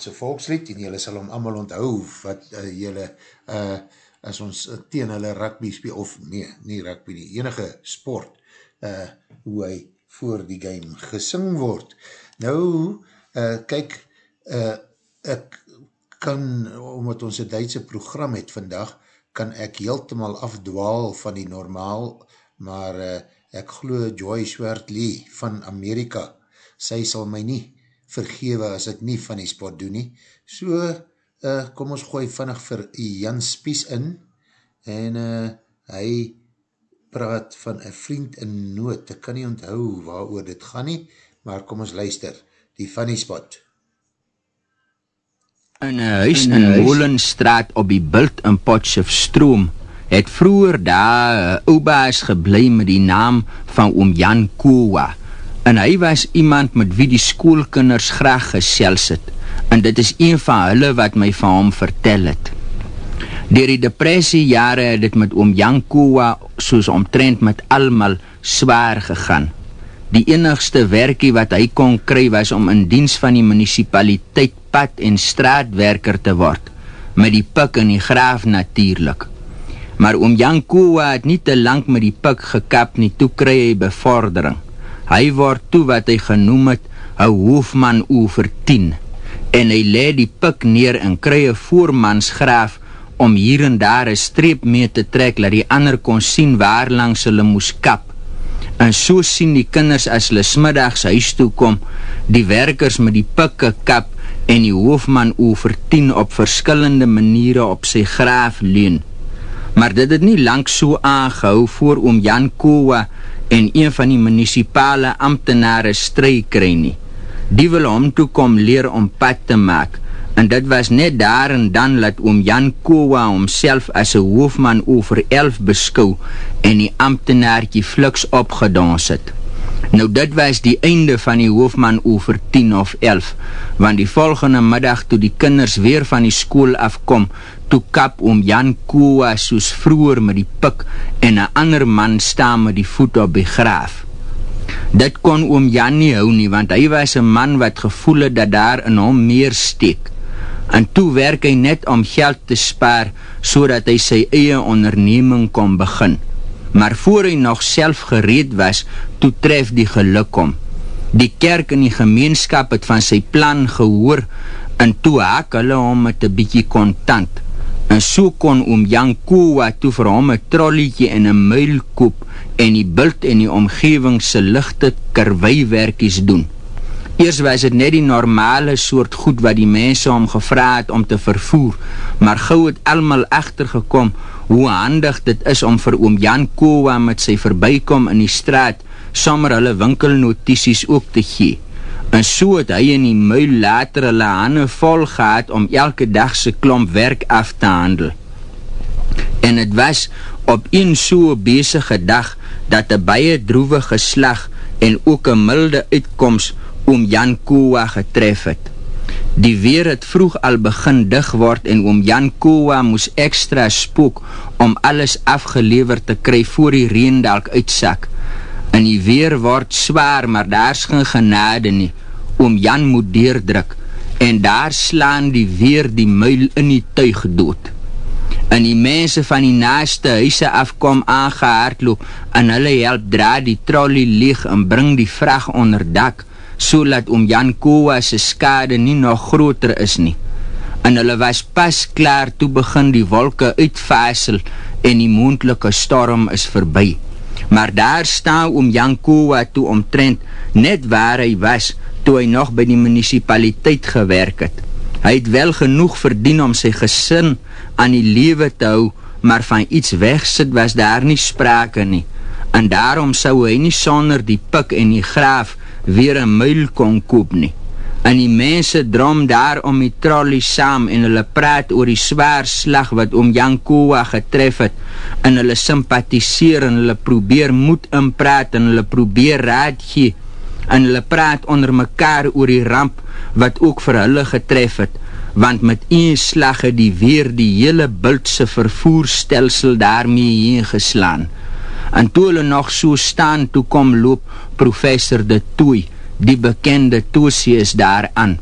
Nederlandse volkslied en jylle sal hom allemaal onthou wat uh, jylle uh, as ons teen hulle rugby speel, of nee, nie rugby nie, enige sport, uh, hoe hy voor die game gesing word. Nou, uh, kyk, uh, ek kan, omdat ons een Duitse program het vandag, kan ek heeltemaal afdwaal van die normaal, maar uh, ek glo Joy Swert Lee van Amerika, sy sal my nie vergewe as ek nie van die spot doen nie. So, uh, kom ons gooi vannig vir Jan Spies in en uh, hy praat van een vriend in nood, ek kan nie onthou waar oor dit gaan nie, maar kom ons luister, die funny spot.
In een huis in, in Molenstraat op die bult in Potchefstroom het vroeger daar een oubaas geblei met die naam van oom Jan Kowa en hy was iemand met wie die schoolkinders graag gesels het en dit is een van hulle wat my van hom vertel het. Door die depressie jare het dit met oom Jan Kowa soos omtrend met almal zwaar gegaan. Die enigste werkie wat hy kon kry was om in diens van die municipaliteit pad en straatwerker te word, met die pik in die graaf natuurlijk. Maar oom Jan Kowa het nie te lang met die pik gekap nie, toe kry hy bevordering. Hy word toe wat hy genoem het, een hoofman over 10, en hy leid die pik neer en kry een voormansgraaf om hier en daar een streep mee te trek, laat die ander kon sien waar langs hulle moes kap en so sien die kinders as hulle smiddags huis toe kom, die werkers met die pikke kap en die hoofman over tien op verskillende maniere op sy graaf leun. Maar dit het nie lang so aangehou voor oom Jan Kowa en een van die municipale ambtenare strui kry nie. Die wil hom toe kom leer om pad te maak, en dit was net daar en dan laat oom Jan Kowa homself as een hoofman over elf beskou en die ambtenaartje fliks opgedons het. Nou dit was die einde van die hoofman over 10 of 11, want die volgende middag toe die kinders weer van die school afkom, toe kap oom Jan Kowa soos vroeger met die pik en een ander man staan met die voet op die graaf. Dit kon oom Jan nie hou nie, want hy was een man wat gevoel het dat daar in hom meer steek en toe werk hy net om geld te spaar so dat hy sy eie onderneming kon begin. Maar voor hy nog self gereed was, toe tref die geluk om. Die kerk en die gemeenskap het van sy plan gehoor en toe haak hulle om met een bykie kontant. En so kon oom Jan Kowa toe vir hom een trollietje en een muil koop en die bult en die omgevingse lichte karweiwerkies doen. Eers was het net die normale soort goed wat die mense om gevraad om te vervoer, maar gauw het allemaal achtergekom hoe handig dit is om vir oom Jan Kowa met sy verbykom in die straat sommer hulle winkelnotities ook te gee. En so het hy in die muil later hulle hande vol gehad om elke dagse klomp werk af te handel. En het was op een soe bezige dag dat een baie droevige slag en ook een milde uitkomst oom Jan Kowa getref het. Die weer het vroeg al begin dig word en oom Jan Kowa moes extra spook om alles afgeleverd te kry voor die reendalk uitsak. En die weer word zwaar, maar daar is geen genade nie. Oom Jan moet deurdruk en daar slaan die weer die muil in die tuig dood. En die mense van die naaste huise afkom aangehaardloop en hulle help dra die trolley leeg en bring die vraag onder dak so dat oom Jan Kowa sy skade nie nog groter is nie. En hulle was pas klaar toe begin die wolke uitvasel en die moendelike storm is verby. Maar daar staan oom Jan Kowa toe omtrent net waar hy was toe hy nog by die municipaliteit gewerk het. Hy het wel genoeg verdien om sy gesin aan die lewe te hou, maar van iets wegsit was daar nie sprake nie. En daarom sou hy nie sonder die pik en die graaf weer een muil kon koop nie. En die mense drom daar om die trolley saam en hulle praat oor die zwaar slag wat om Jan Kowa getref het. En hulle sympathiseer en hulle probeer moed inpraat en hulle probeer raad gee. En hulle praat onder mekaar oor die ramp wat ook vir hulle getref het. Want met een slag het die weer die hele bultse vervoerstelsel daarmee heen geslaan en toe hulle nog so staan toe kom loop professor de Toei, die bekende Toosius daar aan.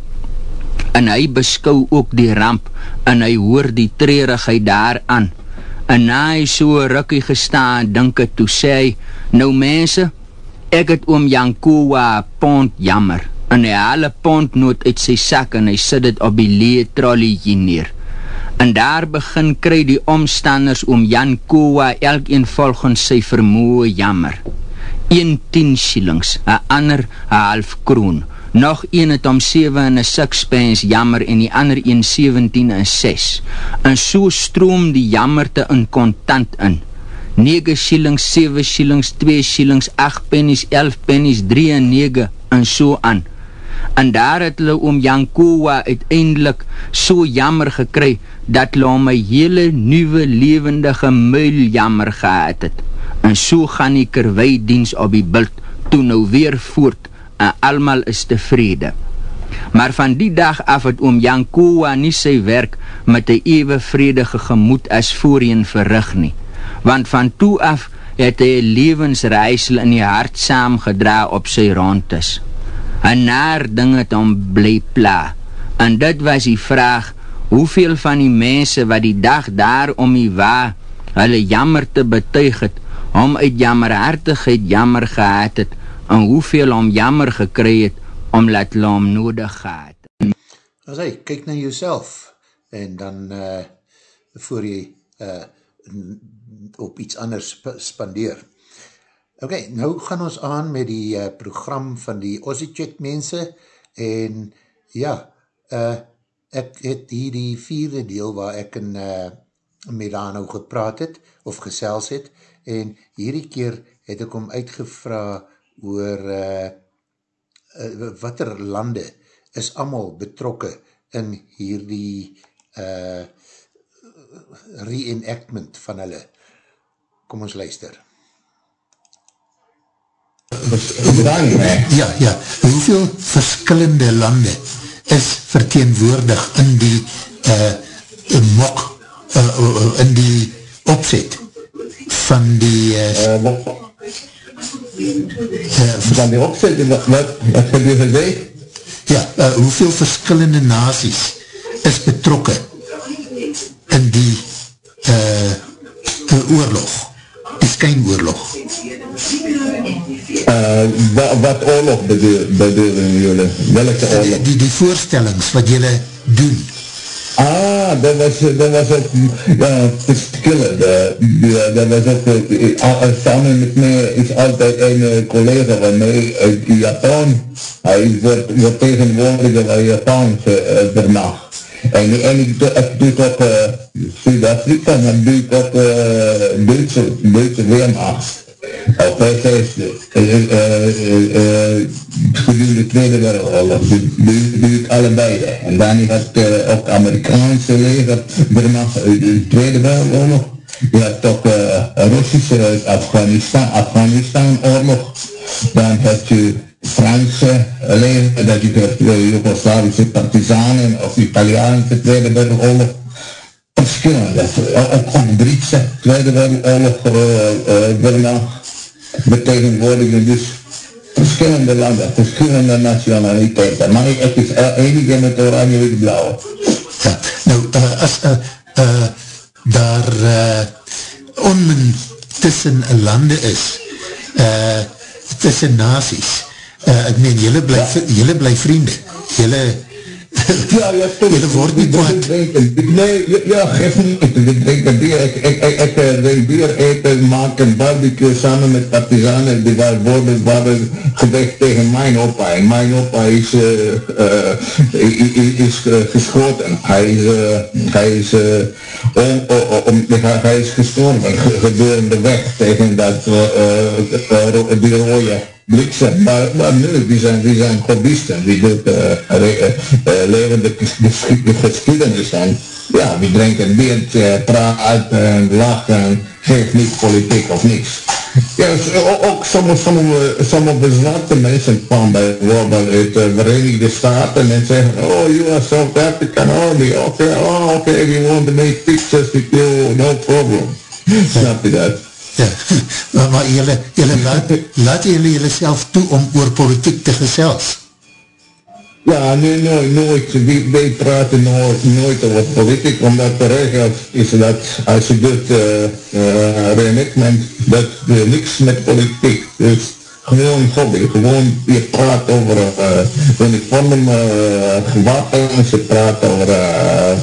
En hy beskou ook die ramp, en hy hoor die treurigheid daar aan. En na hy so rukkie gestaan, dink het toe sê nou mense, ek het oom Jankowa pond jammer, en hy haal een pondnoot uit sy sak, en hy sit het op die lee trollietje neer. En daar begin kry die omstanders oom Jan Kowa elk een volgens sy vermoe jammer een tien shillings, een ander een half kroon, Nog een het om 7 en 'n sixpence jammer en die ander een 17 en 6. En so stroom die jammerte in kontant in. 9 shillings, 7 shillings, 2 shillings, 8 pennies, 11 pennies, 3 en 9 en so aan. En daar het hulle oom Jankowa uiteindelik so jammer gekry dat hulle om 'n hele nuwe lewendige muil jammer gehad het. En so gaan die kerwy diens op die bult toe nou weer voort en almal is tevrede. Maar van die dag af het oom Jankowa nie sy werk met 'n ewe vredige gemoed as voorheen verrig nie. Want van toe af het hy 'n lewensreisel in die hart saamgedra op sy rondes. 'n Naar ding het hom bly pla. En dit was die vraag: hoeveel van die mense wat die dag daar om die wa hulle jammer te betuig het, hom uit jammerhartigheid jammer gehad het en hoeveel om jammer gekry het omdat hulle hom nodig gehad.
As hy, kyk na jouself en dan uh, voor jy uh, op iets anders sp spandeer. Ok, nou gaan ons aan met die uh, program van die Ozzycheck mense en ja, uh, ek het hier die vierde deel waar ek in uh, Milano gepraat het of gesels het en hierdie keer het ek om uitgevra oor uh, uh, wat er lande is allemaal betrokke in hierdie uh, reenactment van hulle. Kom ons luister.
Ja, ja. Hoeveel verskillende lande is verteenwoordig in die uh, mok, uh, uh, in die opzet van die uh, uh,
van die opzet, wat, wat, heb jy gesê?
Ja, uh, hoeveel verskillende nazies is betrokke in die uh, oorlog, die skynoorlog.
Uh, wat, wat oorlog bedoelen jullie? Welke oorlog?
Die, die, die voorstellings wat jullie doen.
Ah, dat was, dat was ook, ja, verskillend. Dat was ook, uh, samen met mij is altijd een collega van mij uit Japan. Hij wordt, tegenwoordig bij Japan uh. En, en ik, ik doe ook uh, Zuid-Afrika, maar doe ik ook uh, Duitse, Duitse Wehrmacht. Op hij zegt, gedurende de Tweede Wereldoorlog, ik allebei. En dan had uh, ook Amerikaanse leger, de Tweede Wereldoorlog. Je had ook uh, Russische Afghanistan, Afghanistan oorlog. Dan had je Franse leger, dat je de Joegoslavische partisanen of Italiaanse Tweede Wereldoorlog verschillende, ook, ook Britse Tweede Wereldoorlog daarna uh, betegenwoordigen, dus verschillende landen, verschillende nationaliteiten, maar ik is enige met oranje wit blauw.
Ja, nou, uh, as uh, uh, daar uh, onmin tussen lande is, uh, tussen nazies, uh, ek meen, jylle bly, ja. jylle bly vriende, jylle [laughs]
Ja, ja, toch.
Jylle word nie kwaad.
Nee, ja, geef niet. Ik drink een bier. Ik, ik, ik, ik drink bier eten, maak een barbecue samen met partisanen. Die daar worden, waren gevecht tegen mijn opa. En mijn opa is, uh, uh, is uh, geschoten. Hij is, uh, hij is, uh, om, om, hij is gestorven gedurende weg tegen dat, die rode bliksem, maar, maar nu, die zijn, die zijn hobbyisten, die doen uh, uh, uh, levende geschiedenis en ja, die drinken biertje, praten, lachen, geeft niet politiek of niks. Ja, ook sommige, zwarte mensen kwamen bijvoorbeeld uit de Verenigde Staten en zeggen, oh, you are South African Army, okay, oh, okay, we want to make pictures with you, no problem. [laughs] Snap je dat?
Ja, [laughs] maar, maar jylle, jylle [laughs] laat, laat jylle jylle self toe om oor politiek te gesels?
Ja, nee, nooit, nooit. Wij, wij praten nooit, nooit over politiek, omdat de regel is dat als je doet uh, uh, reenactment, dat uh, niks met politiek. Dus gewoon hobby, gewoon je praat over uh, uniformen, uh, gewapens, je praat over uh,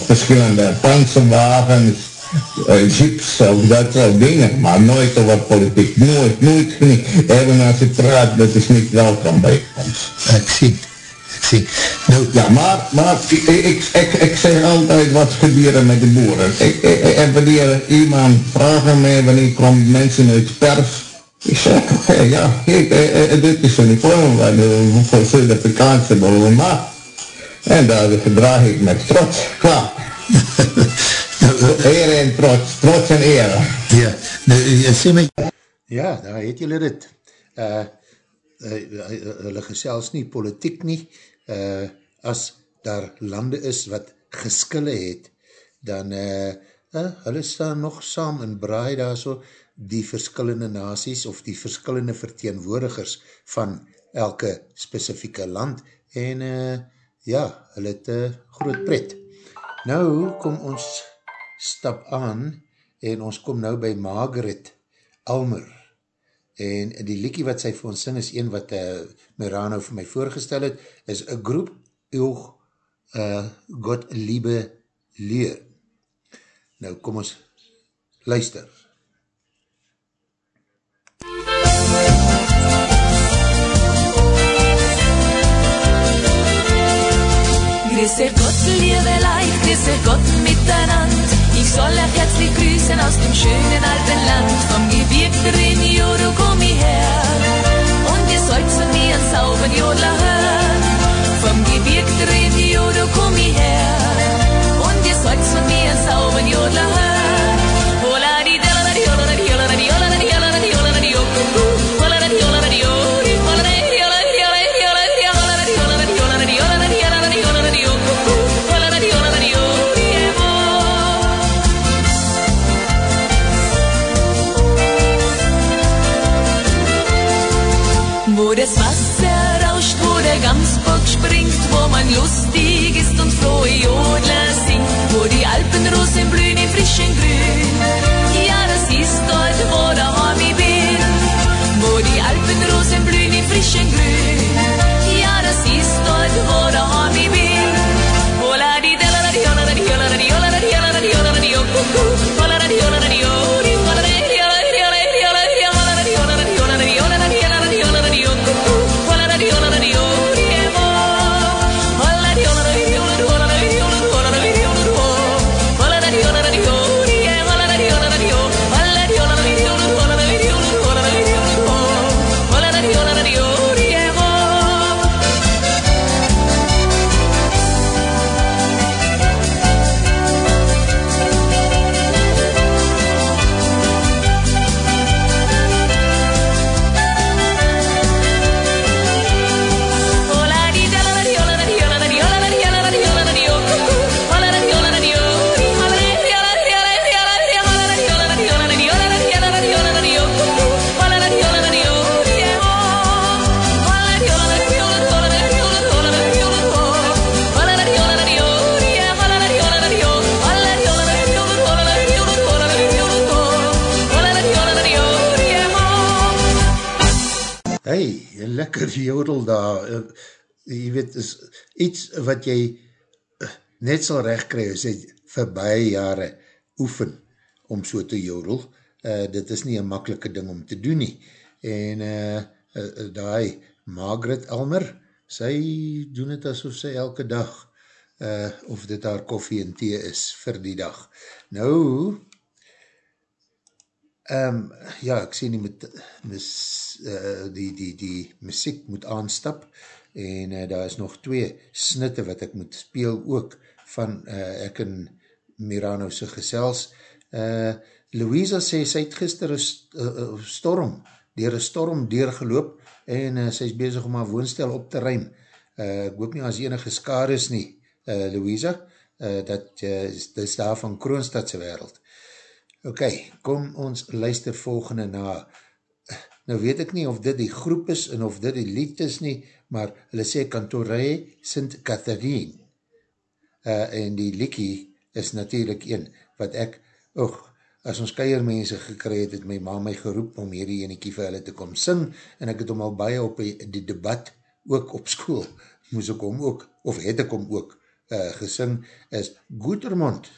verschillende panzerwagens, jeepsel, dat soort dingen. Maar nooit over politiek, nooit, nooit niet. Even als je praat, dat is niet welkom bij ons.
Ik zie. ik Zie. Nou,
ja, maar, maar ik, ik, ik, zeg altijd wat gebeuren met de boeren. Ik, en wanneer iemand vraagt mij, wanneer komen mensen uit pers, ik zeg, [laughs] ja, dit is een vorm van eh, voor Zuid-Afrikaanse boeren, maar en daar gedraag ik met trots, klaar. [laughs] [laughs] eer en trots, trots en eer.
Ja, nou, sê my...
Ja, daar het julle dit. Uh, hulle gesels nie politiek nie, uh, as daar lande is wat geskille het, dan uh, uh, hulle staan nog saam in braai daar so die verskillende nasies of die verskillende verteenwoordigers van elke specifieke land en uh, ja, hulle het uh, groot pret. Nou kom ons stap aan en ons kom nou by Margaret Almer en die liekie wat sy vir ons sing is een wat uh, Merano vir my voorgestel het, is A Groep Oog uh, God Liebe Leer. Nou kom ons luister.
Grüße Gott, liebe Leid, grüße Gott miteinander. Soll euch herzlich grüßen aus dem schönen alten Land, vom Gebirg der Rinjoro komm her. Und ihr sollt von mir einen sauberen Jodler hören. Vom Gebirg der Rinjoro komm her. Und ihr sollt von mir einen sauberen Jodler hören. Man lustig ist und frohe Jodler singt, wo die Alpenrosen blühen im frischen Grün. Ja, das ist dort, wo der Hami bin, wo die Alpenrosen blühen im frischen Grün.
Lekker jodel daar. Uh, jy weet, is iets wat jy uh, net sal recht krijg as jy vir baie jare oefen om so te jodel. Uh, dit is nie een makkelike ding om te doen nie. En uh, uh, die Margaret Elmer, sy doen het asof sy elke dag uh, of dit haar koffie en thee is vir die dag. Nou, Um, ja, ek sê nie met mis, uh, die, die, die muziek moet aanstap en uh, daar is nog twee snitte wat ek moet speel ook van uh, ek en Mirano se gesels. Uh, Louisa sê sy het gister een st uh, storm, dier een storm deurgeloop en uh, sy is bezig om haar woonstel op te ruim. Uh, ek hoop nie as enige skaar is nie, uh, Louisa, uh, dat uh, is daar van Kroonstadse wereld. Ok, kom ons luister volgende na. Nou weet ek nie of dit die groep is en of dit die lied is nie, maar hulle sê Kantoré Sint Catherine. Uh, en die liekie is natuurlijk een wat ek, oog, as ons keiermense gekry het, het my ma my geroep om hierdie eniekie vir hulle te kom sing, en ek het hom al baie op die debat, ook op school, moes ek hom ook, of het ek hom ook uh, gesing, is Goedermond,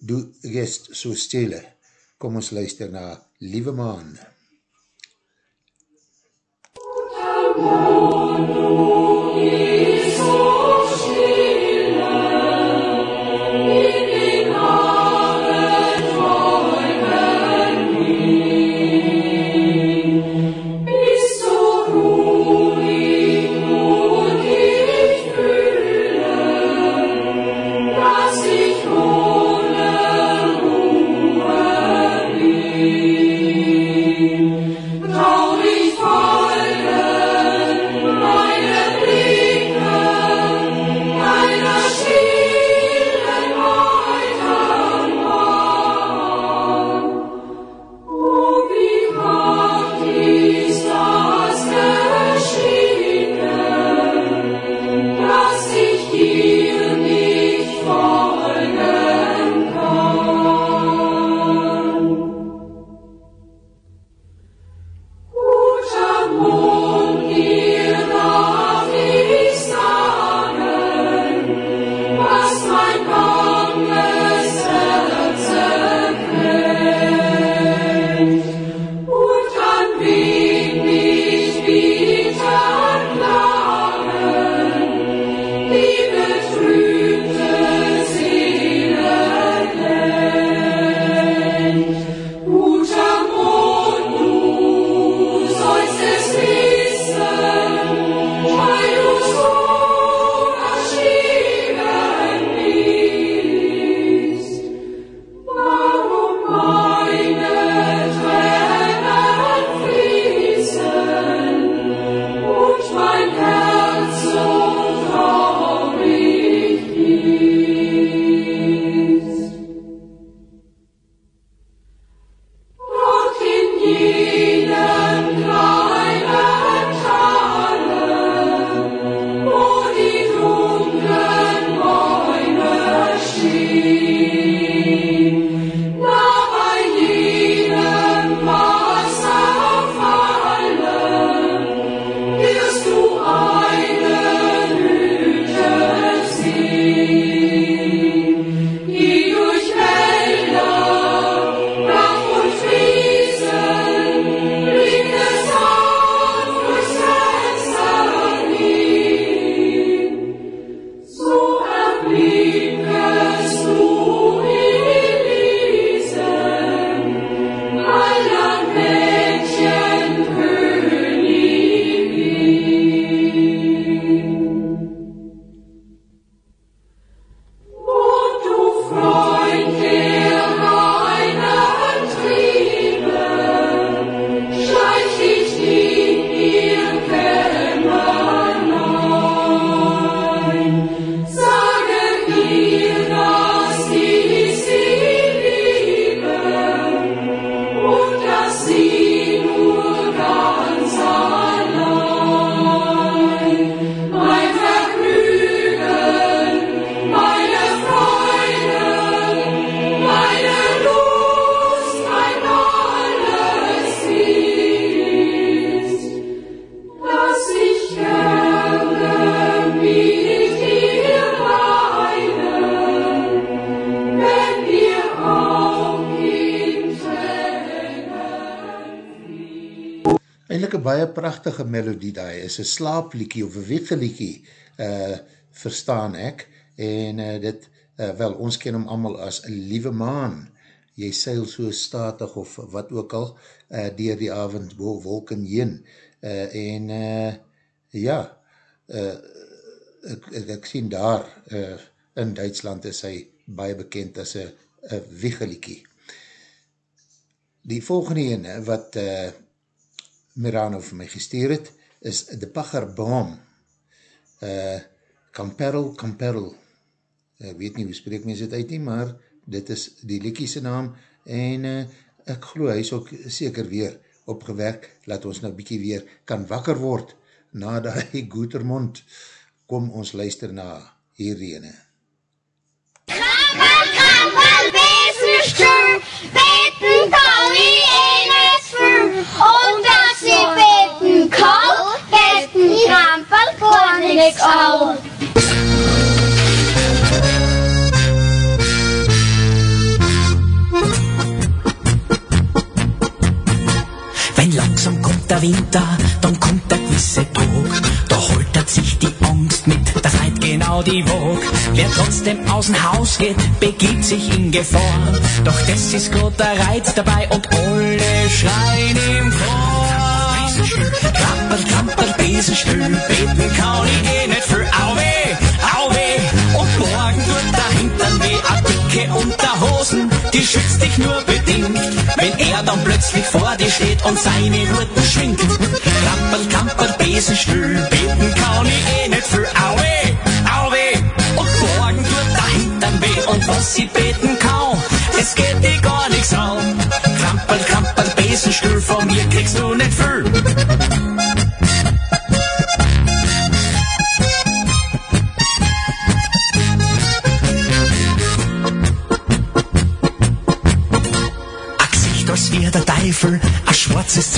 du gest so stele, kom ons luister na Liewe Maan. Liewe Maan, Oh. Prachtige melodie daar, is een slaapliekie of een weggeliekie, uh, verstaan ek, en uh, dit, uh, wel, ons ken hom allemaal as een liewe maan, jy seil so statig of wat ook al, uh, dier die avond wolken heen, uh, en uh, ja, uh, ek, ek, ek sien daar, uh, in Duitsland is hy baie bekend as een wiegeliekie. Die volgende ene wat uh, Mirano vir my gestuur het, is De Pacharbaum. Uh, Camperl, Camperl. Ek weet nie hoe spreek mens het uit nie, maar dit is die liekiese naam en uh, ek geloof, hy is ook seker weer opgewerk, laat ons nou bykie weer kan wakker word na die [laughs] Goetermond. Kom ons luister na hierdie ene.
Krabbel, krabbel, wees nu stur, beten kan wie eines für, und dass sie beten kann, beten krampel, kann nix auch.
Wenn langsam kommt der Winter, dann kommt der gewisse Tag. Da holtert sich die Angst mit, da seid genau die Wog. Wer trotzdem aus dem Haus geht, begibt sich in Gefahr. Doch das ist grad der Reiz dabei und alle schreien im Chor. Klappert, klappert, Besenstuhl, beten kann ich eh nicht für Auwe, Auwe. Und morgen tut weh, a dicke Unterhosen, die schützt dich nur bedingt. Wenn er dann plötzlich vor dir steht und seine Hurten schwingt. Klappert, klappert, Besenstuhl, beten kann ich eh nicht für Auwe, Auwe. Und morgen tut der Hintern weh und was sie beten kann, es geht dir gar nichts an. Krampel, krampel, Besenstuhl, von mir kriegst du nicht viel.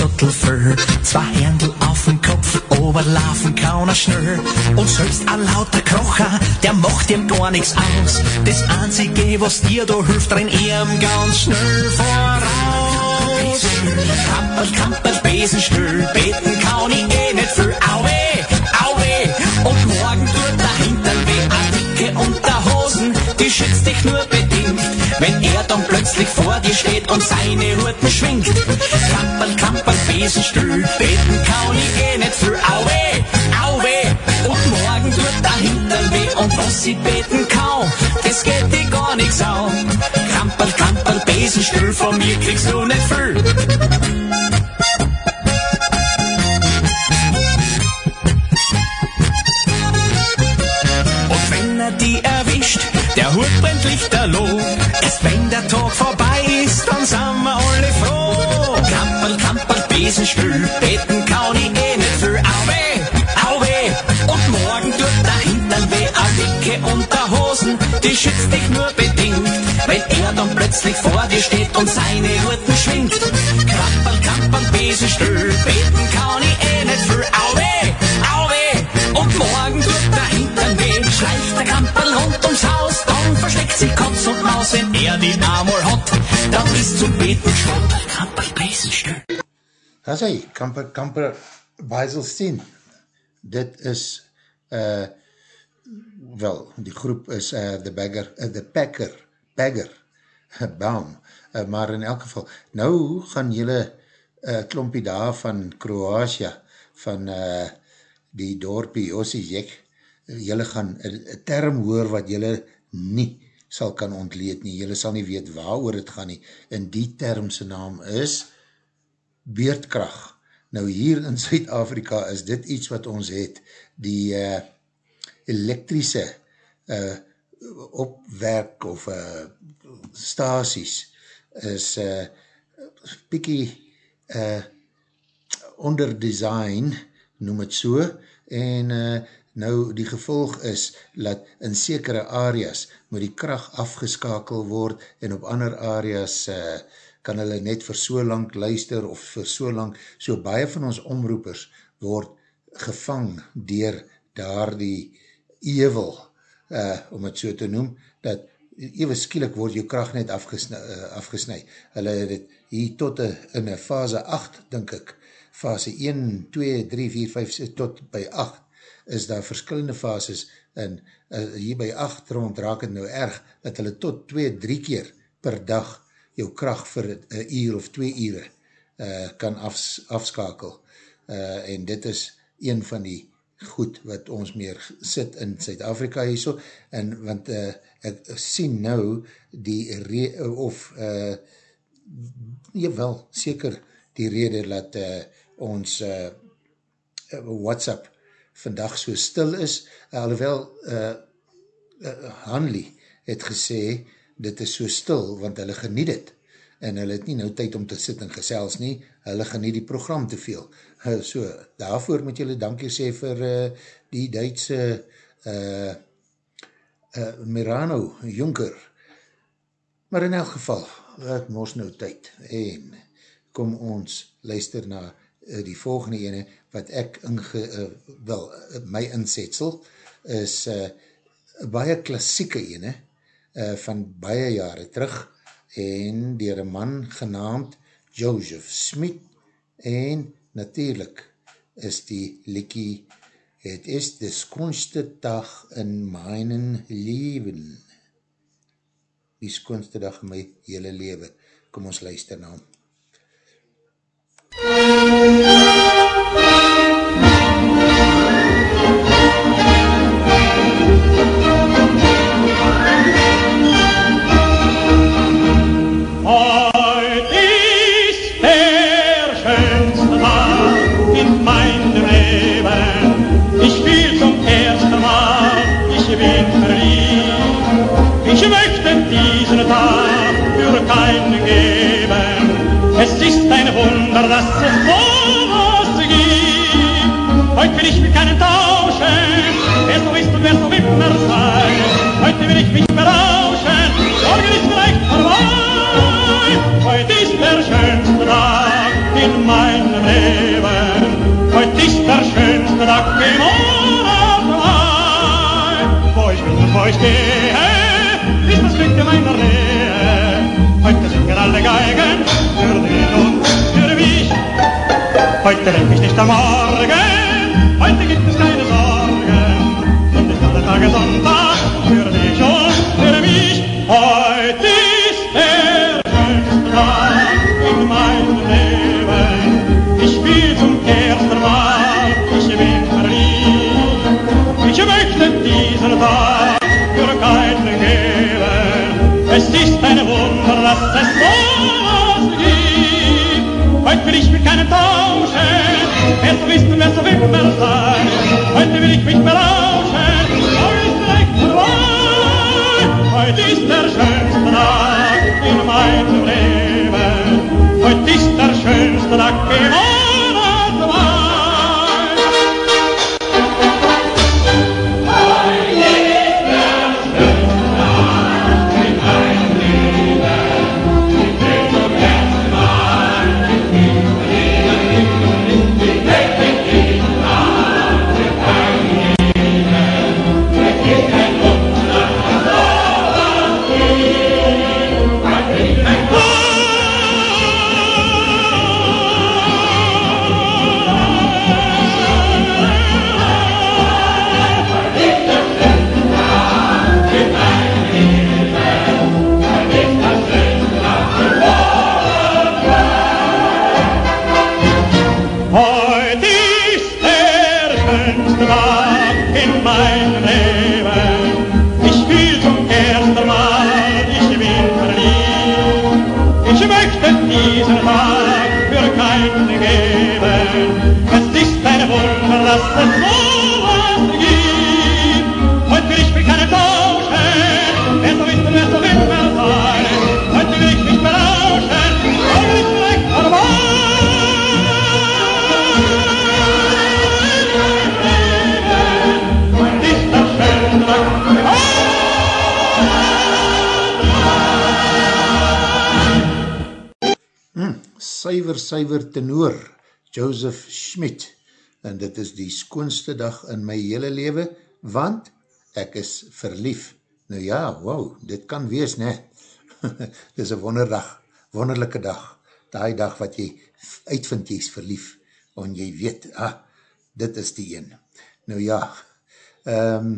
Schwarzes Zottelfell, zwei Händel auf dem Kopf, oberlaufen kann er schnell. Und selbst ein lauter Krocher, der macht ihm gar nichts aus. Das Einzige, was dir da hilft, renn ihm ganz schnell voraus. Kampel, kampel, Besenstuhl, beten kann ich eh nicht viel. Aue, aue, und morgen tut der Hintern weh, a dicke Unterhosen, die schützt dich nur plötzlich vor dir steht und seine Hurten schwingt. Kampel, kampel, Besenstuhl, beten kann ich eh nicht viel. Aue, aue, und morgen tut der Hintern weh und was sie beten kann, das geht dir gar nichts an. Kampel, kampel, Besenstuhl, von mir kriegst du nicht viel. Und wenn er die erwischt, der Hut brennt lichterloh. Erst wenn der Tag vorbei ist, dann sind wir alle froh. Kampel, Kampel, Besenstuhl, beten kann ich eh nicht viel. Auwe, auwe, und morgen tut der Hintern weh, a dicke Unterhosen, die schützt dich nur bedingt. Wenn er dann plötzlich vor dir steht und seine Hurten schwingt. Die einmal hat, dann ist zum Beten schon Kampel, Besenstuhl.
As hy, Kamper, Kamper, Beiselstein, dit is, uh, wel, die groep is uh, The Bagger, uh, The Packer, Bagger, [laughs] Baum, uh, maar in elk geval, nou gaan jylle uh, klompie daar van Kroatia, van uh, die dorpie Osijek, jylle gaan een term hoor wat jylle nie sal kan ontleed nie, jylle sal nie weet waar oor het gaan nie, en die termse naam is beerdkracht. Nou hier in Zuid-Afrika is dit iets wat ons het, die uh, elektrische uh, opwerk of uh, stasies is uh, piekie uh, onder design, noem het so, en uh, nou die gevolg is, dat in sekere areas moet die kracht afgeskakel word, en op ander areas uh, kan hulle net vir so lang luister, of vir so lang, so baie van ons omroepers word gevang dier daar die evel, uh, om het so te noem, dat even skielik word jou kracht net afgesny, uh, afgesny. Hulle het het hier tot a, in een fase 8, dink ek, fase 1, 2, 3, 4, 5, tot by 8, is daar verskillende fases, en uh, hier by 8 rond raak het nou erg, dat hulle tot 2, 3 keer per dag jou kracht vir 'n uur of 2 ure uh, kan afs, afskakel. Uh, en dit is een van die goed wat ons meer sit in Suid-Afrika hier so, en want uh, ek sien nou die re, of uh, jawel, seker die rede dat uh, ons uh, WhatsApp vandag so stil is, alhoewel uh, uh, Hanley het gesê, dit is so stil, want hulle geniet het, en hulle het nie nou tyd om te sit en gesels nie, hulle geniet die program te veel. Uh, [laughs] so, daarvoor moet julle dankie sê vir uh, die Duitse uh, uh, Mirano Junker. Maar in elk geval, het mos nou tyd, en kom ons luister na uh, die volgende ene, wat ek inge, uh, wel, uh, my insetsel, is uh, baie klassieke ene, uh, van baie jare terug, en dier een man genaamd Joseph Smith, en natuurlijk is die likkie, het is de skoonste dag in mynen leven, die skoonste dag in my hele leven, kom ons luister na hom.
Ich Heute denk ich nicht am Morgen, heute gibt es keine Sorgen. Und ist alle Tage Sonntag Dass es sowas gibt. Heute will ich mit keinem tauschen, wer so wissen, wer so immer sein. Heute will ich mich berauschen, morgen ist vielleicht vorbei. Heute ist der schönste Tag in meinem Leben. Heute ist der schönste Tag
syver, syver tenor, Joseph Schmidt, en dit is die skoonste dag in my hele leven, want ek is verlief. Nou ja, wow, dit kan wees, ne? dit is een wonderdag, wonderlijke dag, die dag wat jy uitvind jy is verlief, en jy weet, ah, dit is die een. Nou ja, um,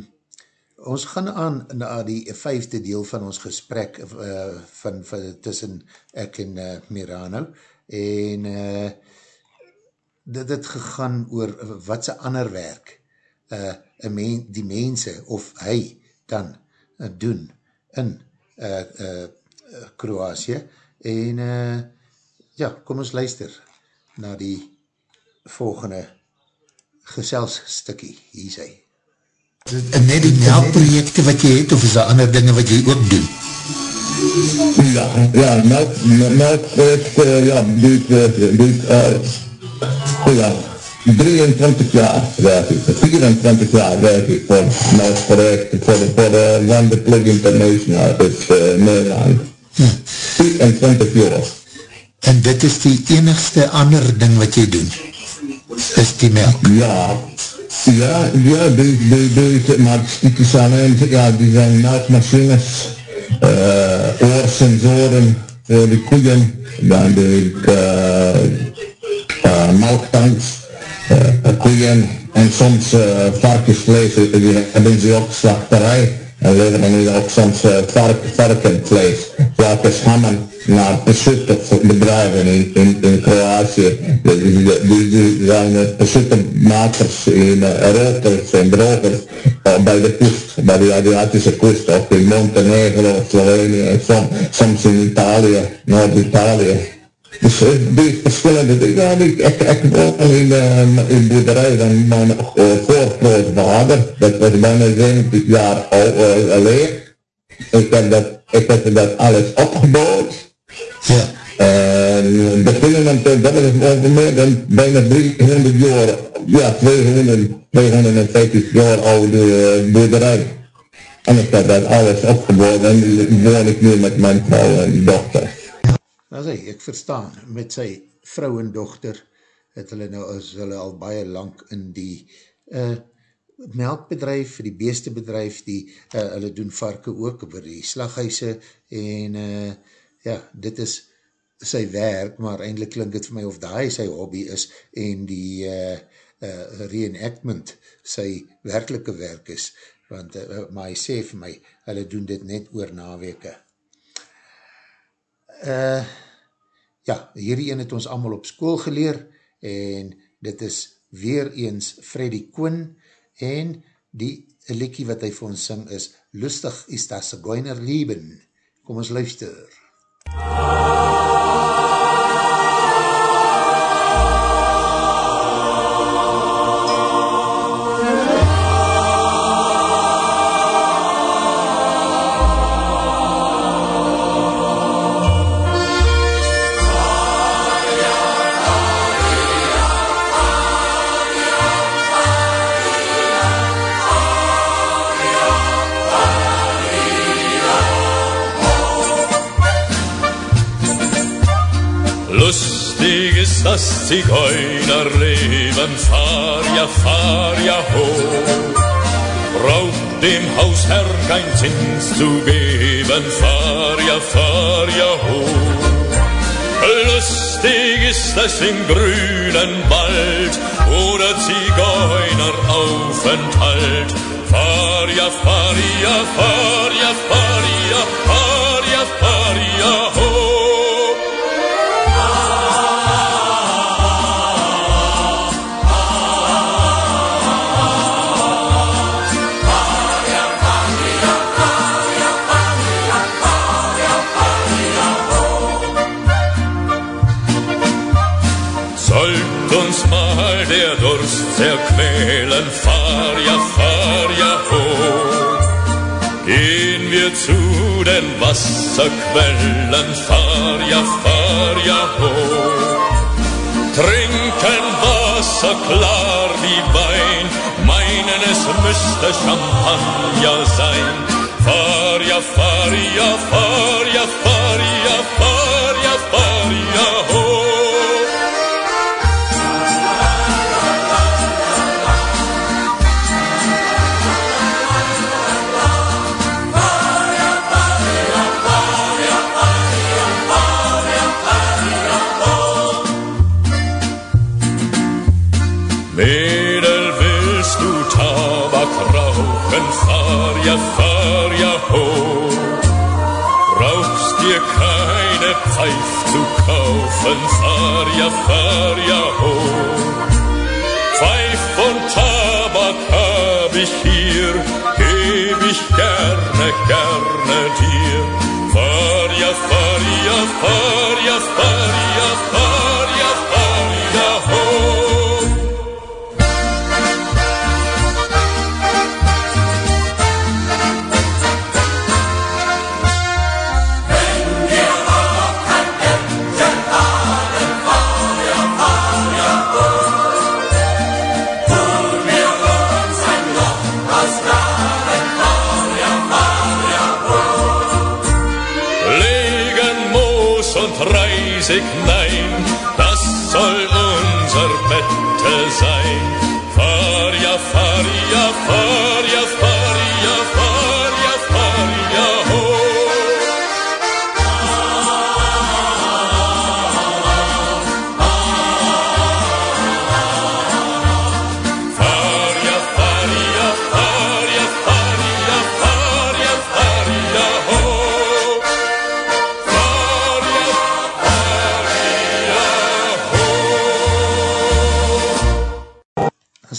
ons gaan aan na die vijfde deel van ons gesprek uh, van, van tussen ek en uh, Mirano en uh, dit het gegaan oor wat sy ander werk uh, men, die mense of hy dan uh, doen in uh, uh, Kroatië en uh, ja, kom ons luister na die volgende geselsstukkie, hier.
En net die melkprojekte wat jy het, of is daar ander dinge wat jy ook doen?
Ja, ja, melk, melkprojekte, ja, doe ik, doe ik, ja, 23 jaar werk ik, 24 jaar werk ik voor melkprojekten, voor de, voor de Wanderplug International, dus uh, Nederland.
Ja.
24 jaar.
En dit is die enigste ander ding wat jy doen? Is die melk?
Ja, ja, ja, die, die, die, maar die zijn, ja, die zijn melkmachines, uh, oorsensoren, voor de koeien, dan de uh, uh, melktanks, koeien en soms uh, varkensvlees, die hebben ze ook slachterij en leveren nu ook soms uh, vark, varkenvlees, varkenshammen naar bedrijven in, in, in Kroatië. Die, zijn beschuttermakers in roters en drogers uh, bij de kust, bij de Adriatische kust, ook in Montenegro, Slovenië en som, soms in Italië, Noord-Italië. Dus uh, die verschillende dingen, ik, ik, ik woon in, uh, in boerderij van mijn uh, voorgrootvader, dat was bijna 70 jaar al uh, leeg. Ik heb dat, ik heb dat alles opgebouwd.
Ja.
En beginnen met, dat is ongeveer meer dan bijna 300 jaar, ja, 200, 250 jaar oude boerderij. En ik heb dat alles opgebouwd en woon ik nu met mijn vrouw en dochter.
Nou sê, ek verstaan, met sy vrou en dochter, het hulle nou, is hulle al baie lang in die uh, melkbedrijf, die beestebedrijf, die, uh, hulle doen varke ook oor die slaghuise, en uh, ja, dit is sy werk, maar eindelijk klink het vir my of die sy hobby is, en die uh, uh, reenactment sy werkelike werk is, want, uh, maar hy sê vir my, hulle doen dit net oor naweke uh, ja, hierdie een het ons allemaal op school geleer en dit is weer eens Freddy Quinn en die lekkie wat hy vir ons sing is Lustig is das Goiner Lieben. Kom ons luister. MUZIEK Zigeunerleben, fahr ja, fahr ja hoch. Braucht dem Hausherr kein Zins zu geben, fahr ja, fahr ja hoch. Lustig ist es im grünen Wald oder Zigeuneraufenthalt. Fahr ja, fahr ja, fahr ja, fahr den Wasserquellen, fahr ja, fahr ja hoch. Trinken Wasser klar wie Wein, meinen es müsste Champagner sein. Fahr ja, fahr ja, fahr ja, fahr
kaufen, fahr ja, fahr ja hoch. Pfeif und Tabak hab ich hier, geb ich gerne, gerne dir. Fahr ja, fahr ja, fahr ja, fahr ja,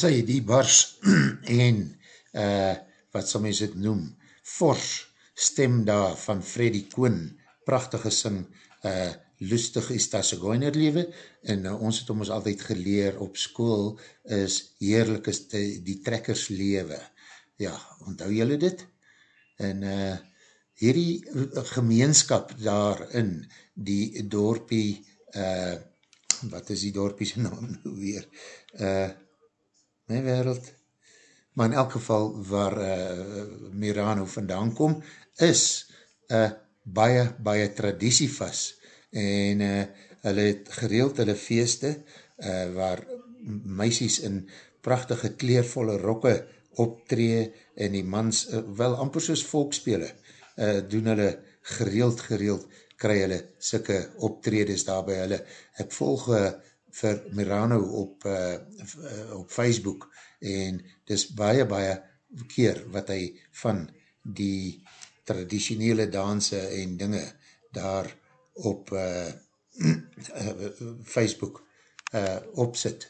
hy die bars [clears throat] en uh, wat sal mens het noem, fors stem daar van Freddy Koon, prachtige sing, uh, lustig is dat Sigoiner lewe, en uh, ons het om ons altyd geleer op school, is heerlijk is die, die trekkers lewe. Ja, onthou julle dit? En uh, hierdie gemeenskap daarin, die dorpie, uh, wat is die dorpie sy naam nou weer? Uh, my wereld, maar in elk geval waar uh, Mirano vandaan kom, is uh, baie, baie traditie vast en uh, hulle het gereeld hulle feeste uh, waar meisies in prachtige kleervolle rokke optree en die mans, uh, wel amper soos volkspele, uh, doen hulle gereeld, gereeld, kry hulle sikke optredes daar by hulle. Ek volg uh, vir Mirano op, uh, op Facebook en dis baie, baie keer wat hy van die traditionele danse en dinge daar op uh, [clears throat] Facebook uh, opzit.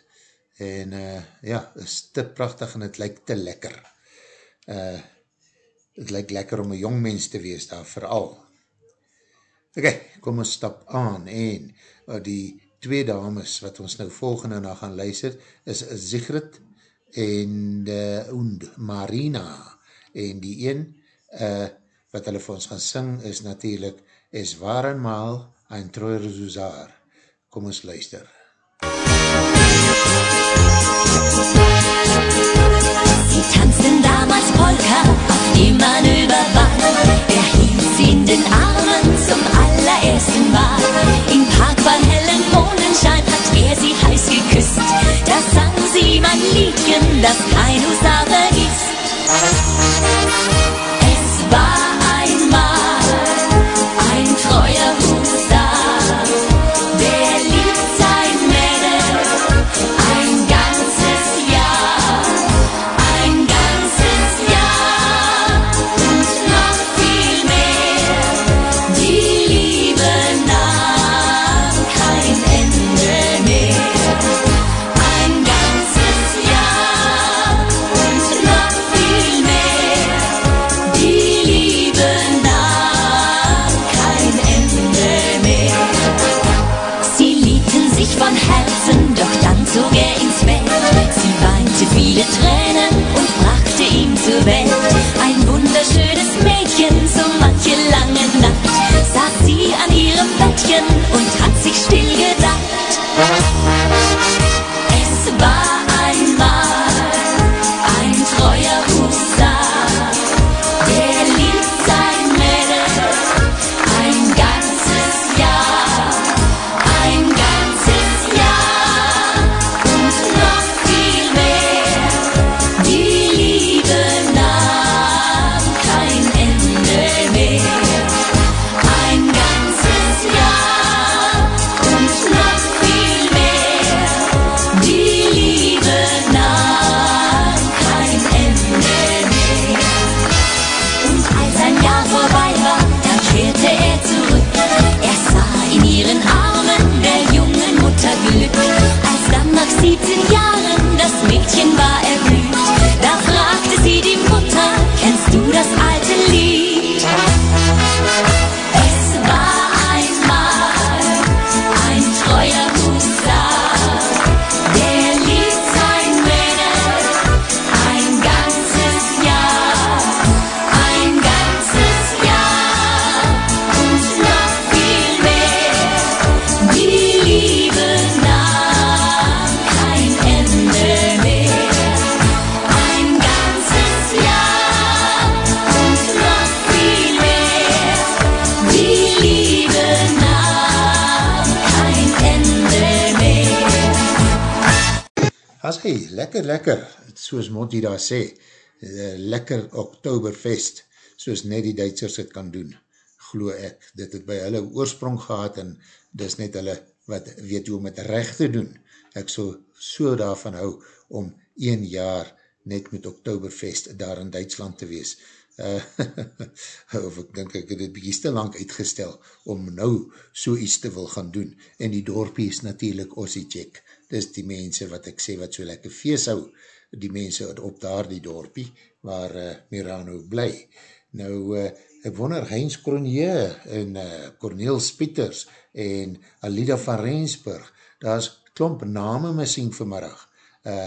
En uh, ja, is te prachtig en het lyk te lekker. Uh, het lyk lekker om een jong mens te wees daar, vooral. Ok, kom ons stap aan en uh, die twee dames wat ons nou volgende na gaan luister is Sigrid en uh, Marina en die een uh, wat hulle vir ons gaan sing is natuurlijk Es waren mal ein treuer Susar. Kom ons luister.
Sie tanzten damals Polka auf dem Manöverbahn. Er hielt sie in den Armen zum allerersten Mal. Im Park beim hellen Mondenschein hat er sie heiß geküsst. Da sang sie mein Liedchen, das kein Husar vergisst. Es war einmal ein treuer Husar,
les traits lekker, lekker, soos Monty daar sê, eh, lekker Oktoberfest, soos net die Duitsers het kan doen, glo ek, dit het by hulle oorsprong gehad, en dis net hulle wat weet hoe om het recht te doen. Ek so, so daarvan hou, om een jaar net met Oktoberfest daar in Duitsland te wees. Uh, [laughs] of ek denk ek het het bietjie te lang uitgestel, om nou so iets te wil gaan doen, en die dorpie is natuurlijk Ossiechek, dis die mense wat ek sê wat so lekker feest hou, die mense op daar die dorpie, waar uh, Mirano bly. Nou, uh, ek wonder, Heinz Cronje en uh, Cornel Spieters en Alida van Rensburg, daar is klomp name missing vanmiddag. Uh,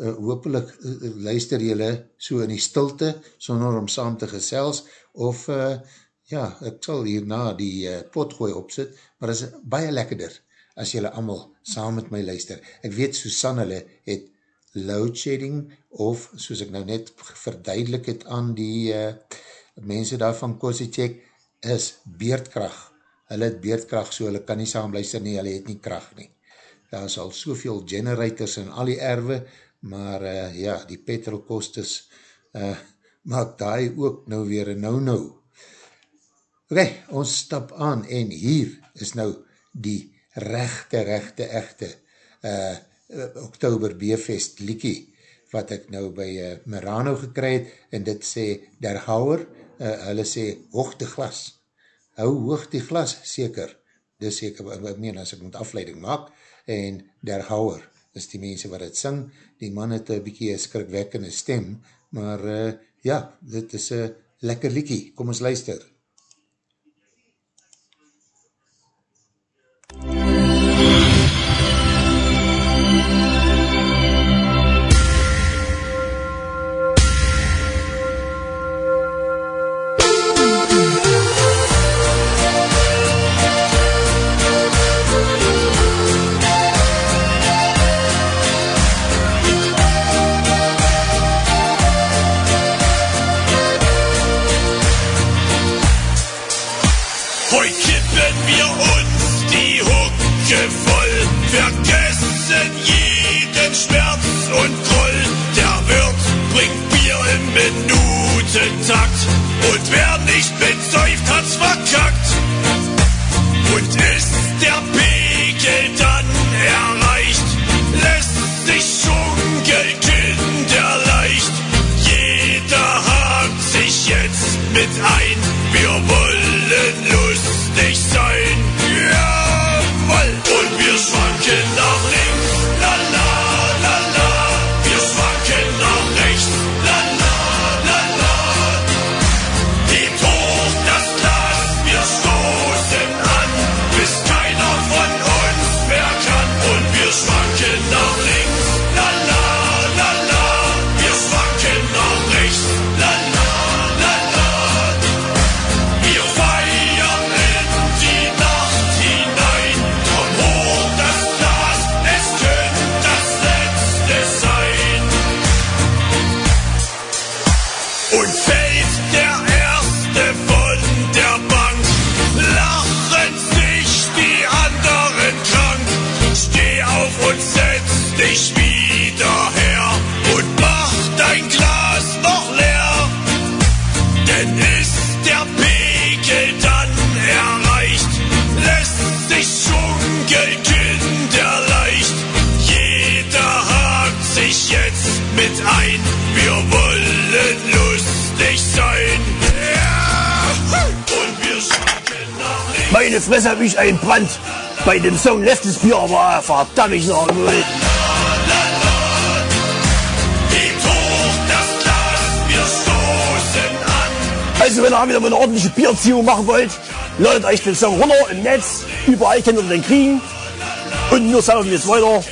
uh, hopelijk uh, luister jylle so in die stilte, sonder om saam te gesels, of uh, ja, ek sal hierna die uh, potgooi opsit, maar is baie lekkerder, as jylle allemaal saam met my luister. Ek weet, Susanne het loadshedding, of soos ek nou net verduidelik het aan die uh, mense daar van Kosicek, is beerdkracht. Hulle het beerdkracht, so hulle kan nie saam luister nie, hulle het nie kracht nie. Daar is al soveel generators in al die erwe, maar uh, ja, die petrolkostes uh, maak daai ook nou weer een nou-nou. Ok, ons stap aan en hier is nou die rechte, rechte, echte uh, Oktober Beerfest liekie wat ek nou by uh, Merano gekry het en dit sê der houwer, uh, hulle sê hoog die glas, hou hoog die glas seker, dis seker, ek meen as ek moet afleiding maak, en der houwer is die mense wat het sing, die man het een bykie skrikwekkende stem, maar uh, ja, dit is een lekker liekie, kom ons luister.
Minutentakt und wer nicht besäuft, hat's verkackt. Und ist der Pegel dann erreicht, lässt sich Dschungel kinderleicht. Jeder hakt sich jetzt mit ein, wir wollen lustig sein. Jawohl! Und wir schwanken
habe ich einen Brand. Bei dem Song Leftes Bier war verdammt ich noch
Müll.
Also wenn ihr wieder mal eine ordentliche Bierziehung machen wollt, ladet euch den Song runter im Netz. Überall könnt ihr den kriegen. Und nur sagen wir jetzt weiter.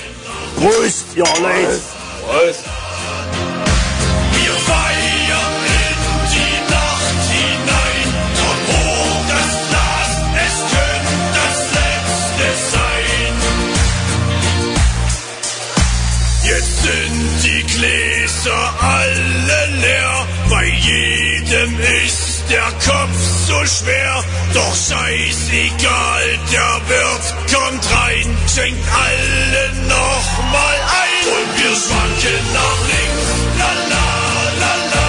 Prost, ihr Leute.
Prost. Ist der Kopf so schwer. Doch scheißegal, der Wirt kommt rein, schenkt alle noch mal ein. Und wir schwanken nach links, la la la la.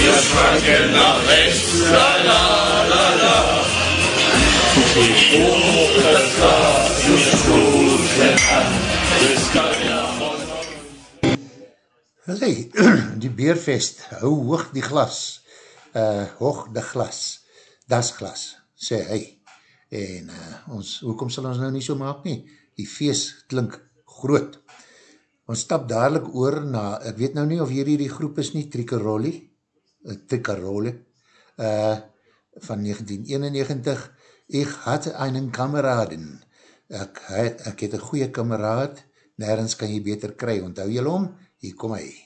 Wir schwanken nach rechts, la la la la. Ich hoch das
Hey, die beerfest, hou hoog die glas, uh, hoog die glas, das glas, sê hy. En uh, ons, hoekom sal ons nou nie so maak nie? Die feest klink groot. Ons stap dadelijk oor na, ek weet nou nie of hierdie die groep is nie, Tricaroli, uh, Tricaroli, uh, van 1991, ek had einen kameraden, ek, ek het een goeie kameraad, nergens kan jy beter kry, onthou jy om? Hier kom hy.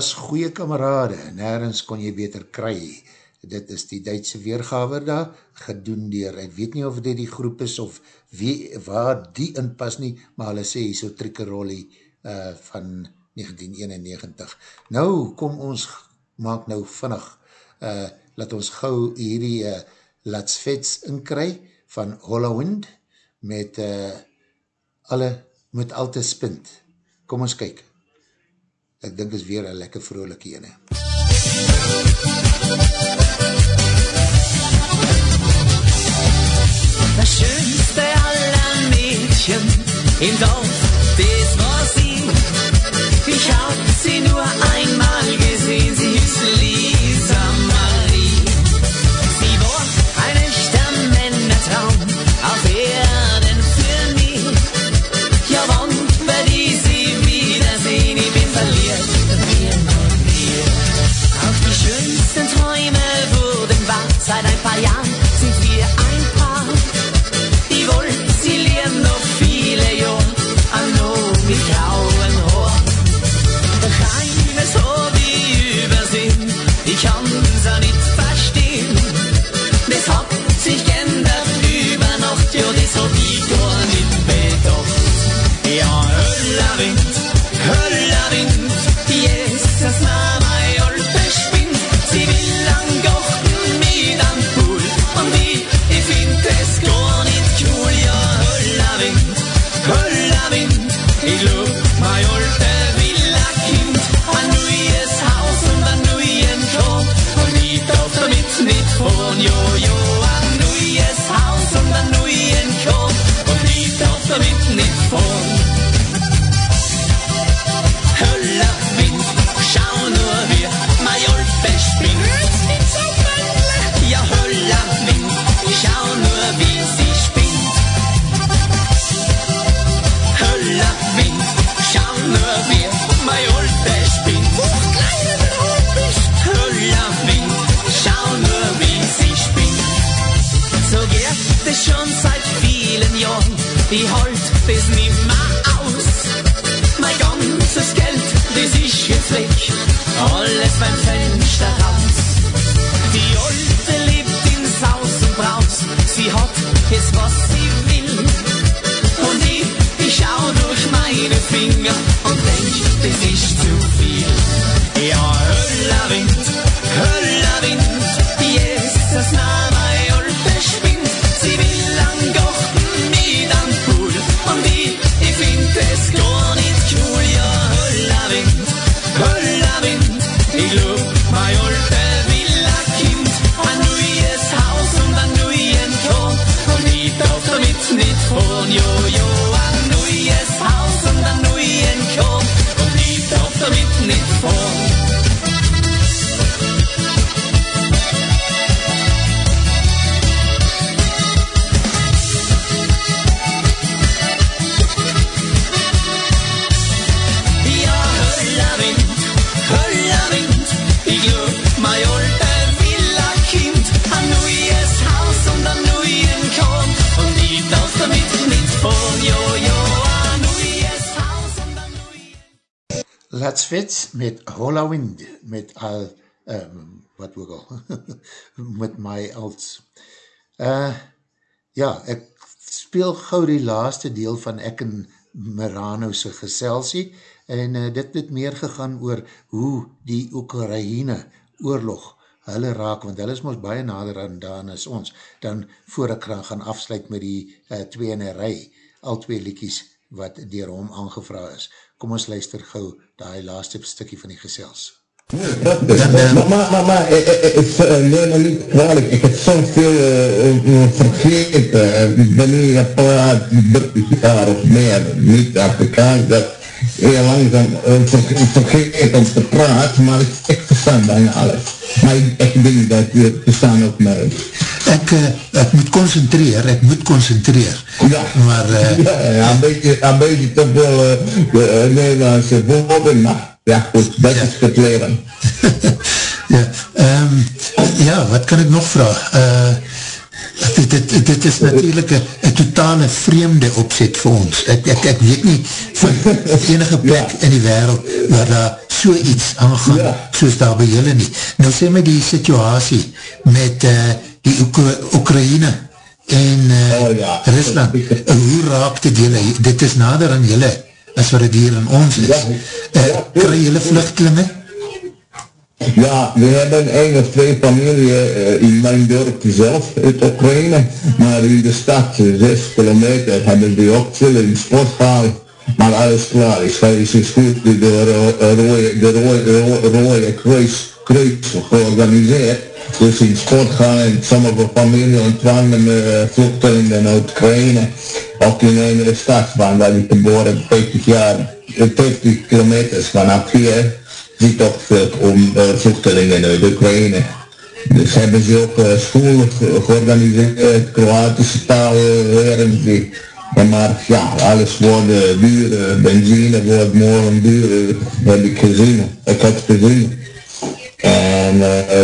was goeie kamerade, nergens kon jy beter kry. Dit is die Duitse weergawe daar, gedoen dier, ek weet nie of dit die groep is of wie, waar die inpas nie, maar hulle sê so Tricaroli uh, van 1991. Nou, kom ons, maak nou vinnig, uh, laat ons gauw hierdie uh, Latsvets inkry van Hollowwind met uh, alle, met al te spint. Kom ons kyk. Ek dink is weer een lekker vrolijke ene.
Das schönste aller Mädchen im Dorf, das war sie. Ich hab sie nur einmal gesehen, sie hieß Lisa Marie. Sie war ein echter ist zu
Laat Spits met Holla Wind, met al, um, wat ook al, [laughs] met my als. Uh, ja, ek speel gauw die laaste deel van ek en Mirano's geselsie, en uh, dit het meer gegaan oor hoe die Oekraïne oorlog hulle raak, want hulle is ons baie nader aan daan as ons, dan voor ek gaan afsluit met die uh, twee in een rij, al twee liekies wat dier hom aangevra is. Kom ons luister gauw die laaste stukkie van die gesels.
Maar, maar, maar, maar ik, ik, ik, neem me niet kwalijk, ik heb zoveel uh, vergeten. Ik ben paar 30 jaar of meer niet Afrikaans, dat heel langzaam ver, vergeet om te praten, maar ik, ik versta bijna alles. Maar ik, ik denk dat je verstaan ook merkt.
Ek, uh, ek moet concentreer, ek moet concentreer.
Ja,
maar, uh, [laughs]
ja, ja, een beetje, een beetje te veel uh, uh, Nederlandse woorden, maar ja goed, dat ja. is het leren. [laughs]
ja, um, ja, wat kan ek nog vraag? Dit, dit, dit is natuurlijk een totale vreemde opzet vir ons. Ek, ek, ek weet nie van enige plek ja. in die wereld waar daar so iets aangaan, ja. soos daar by julle nie. Nou sê my die situasie met uh, die Oekra Oekraïne en uh, oh, ja. Rusland, hoe raak dit julle? Dit is nader aan julle as wat het hier in ons is. Ja. Uh, kry julle vluchtelinge?
Ja, we hebben één of twee familie uh, in mijn dorp zelf uit Oekraïne, maar in de stad, zes kilometer, hebben we ook veel in sporthal. Maar alles klaar is, hij is goed door de rode, de rode, kruis, kruis georganiseerd. Dus in sporthal en sommige familie ontvangen uh, vluchtelingen uit Oekraïne. Ook in een stad waar ik geboren 50 jaar, 50 kilometers vanaf hier niet op om uh, vluchtelingen uit Oekraïne. Dus hebben ze ook uh, school georganiseerd, Kroatische taal leren die. En maar ja, alles wordt duur, benzine wordt morgen duur, heb ik gezien. Ik heb gezien. En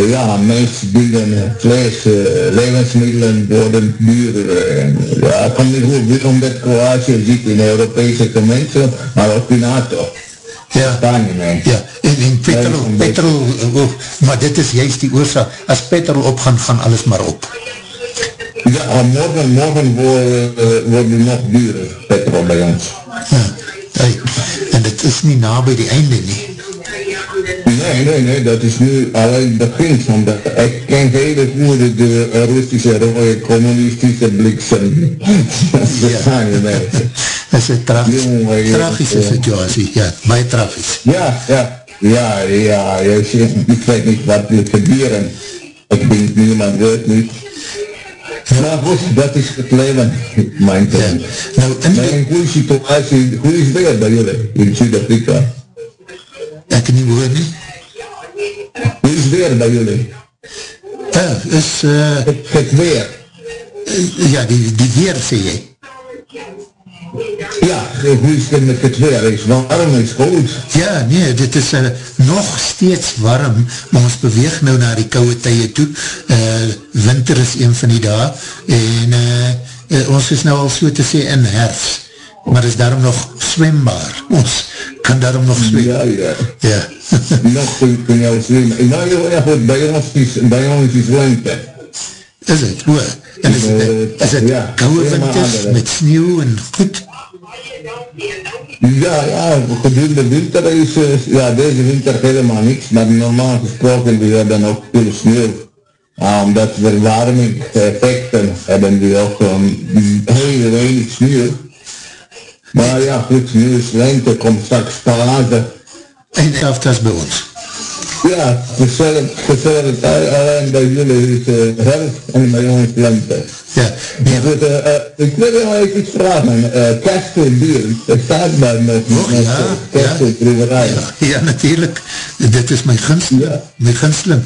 ja, meeste dingen, vlees, levensmiddelen worden duurder. Ja, ik kan niet goed omdat Kroatië zit in de Europese gemeente, maar ook in NATO.
Ja,
nie, nee.
ja, en, en petrol, petrol, oh, maar dit is juist die oorzaak, as petrol opgaan, gaan alles maar op.
Ja, morgen, morgen wordt, uh, wordt het nog duurder, petrol bij ons.
Ja, hey, en het is nie na by die einde nie.
Nee, nee, nee, dat is nu alleen het begin van de, ik ken hele goede de Russische rode communistische bliksem. dat zijn we mee.
Is een tra tragische situatie, ja, baie tragisch.
Ja, ja, ja, ja, ik weet niet wat er gebeuren. Ik denk niemand weet niet. Maar goed, dat is het leven, mijn ja. Nou, en maar een goede situatie, hoe is weer bij jullie in Zuid-Afrika?
Ek nie hoor nie.
Hoe is weer bij jullie?
Ja, is... Uh,
het, het weer.
Uh, ja, die, die weer, sê jy.
Hoe is dit met het weer? Is warm, is goed.
Ja, nee, dit is uh, nog steeds warm, maar ons beweeg nou naar die kouwe tye toe. Uh, winter is een van die dag, en uh, uh, ons is nou al so te sê in herfst, maar is daarom nog zwembaar. Ons kan daarom nog zwem.
Ja, ja.
Ja. [laughs]
nog goed kan jou zwem. En nou, ja, goed, by ons is, by ons is winter.
Is het, hoe? En is het, is het ja, kouwe winters met sneeuw en goed?
Ja, ja, gedurende winter is, ja, deze winter helemaal niks, maar normaal gesproken, we hebben ook veel sneeuw. Ja, omdat verwarming effecten hebben we ook um, heel weinig sneeuw. Maar ja, goed, nu is lente, komt straks parade.
En dat bij ons.
Ja, gezellig, alleen bij jullie is uh, herfst en bij ons lente.
Ja.
ja. Dus, uh, ik wil wel even iets vragen, uh, kerst in er staat bij me,
oh, met ja,
kerst in proeverij.
Ja, ja, natuurlijk, dit is mijn gunst, ja. mijn gunsteling.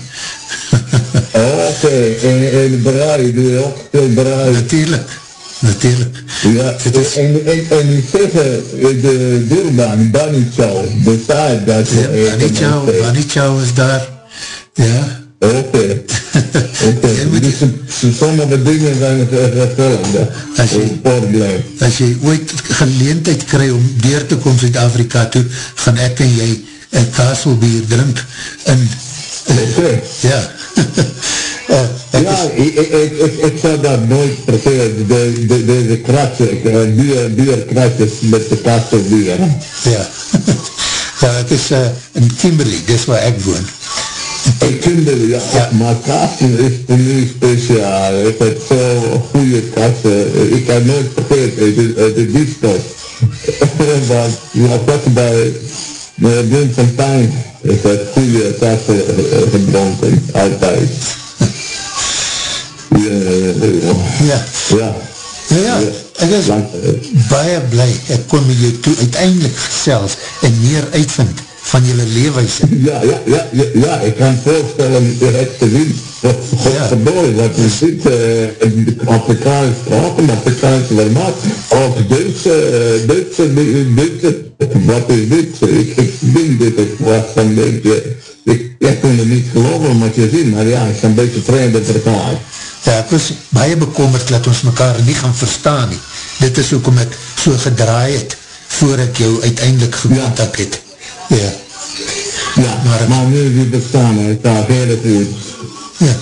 oh, Oké, okay. en, en braai, doe je ook veel braai?
Natuurlijk natuurlijk.
Ja, is... en, en, en die zeggen, de duurbaan, Banichau, bestaat dat.
Ja, Banichau, Banichau is daar, ja.
Oké, [laughs] okay. okay. dus sommige dingen zijn verschillende.
Als je, as jy ooit geleentheid krijg om deur te kom Zuid-Afrika toe, gaan ek en jy een kaselbier drink in,
okay.
ja. [laughs]
Uh, ja, ik, ik, ik, ik zou dat nooit. De, de, de, de kratje, duur, duur kratjes met de kastelbier.
Ja. [laughs] ja, het is uh, in Kimberley, dit is waar ek woon.
In Kimberley, ja, ja. maar kasten is nu speciaal. Ik heb zo goede kasten. Ik kan nooit vergeten, de, de diefstok. Want je had dat bij de Wim van Pijn. Ik heb goede kasten gedronken, altijd.
Ja.
Ja.
Ja, ja, ek is baie blij, ek met jou toe uiteindelik gesels en meer uitvind van jylle leewijse.
Ja, ja, ja, ja, ja, ek kan voorstellen, jy het te zien, wat godverdorie, wat jy ziet, uh, Afrikaans praten, Afrikaans vermaak, ook Duitse, Duitse, Duitse, wat is dit? Ik, ik denk dit, ik was een beetje, ik, ik kon het niet geloven, wat je ziet, maar ja, ik is een beetje vreemde vertaal.
Ja, ek was baie bekommerd dat ons mekaar nie gaan verstaan nie. Dit is ook om ek so gedraai het voor ek jou uiteindelik gekontak het. Ja.
Ja, maar, maar nu die bestaan, het daar hele goed.
Ja.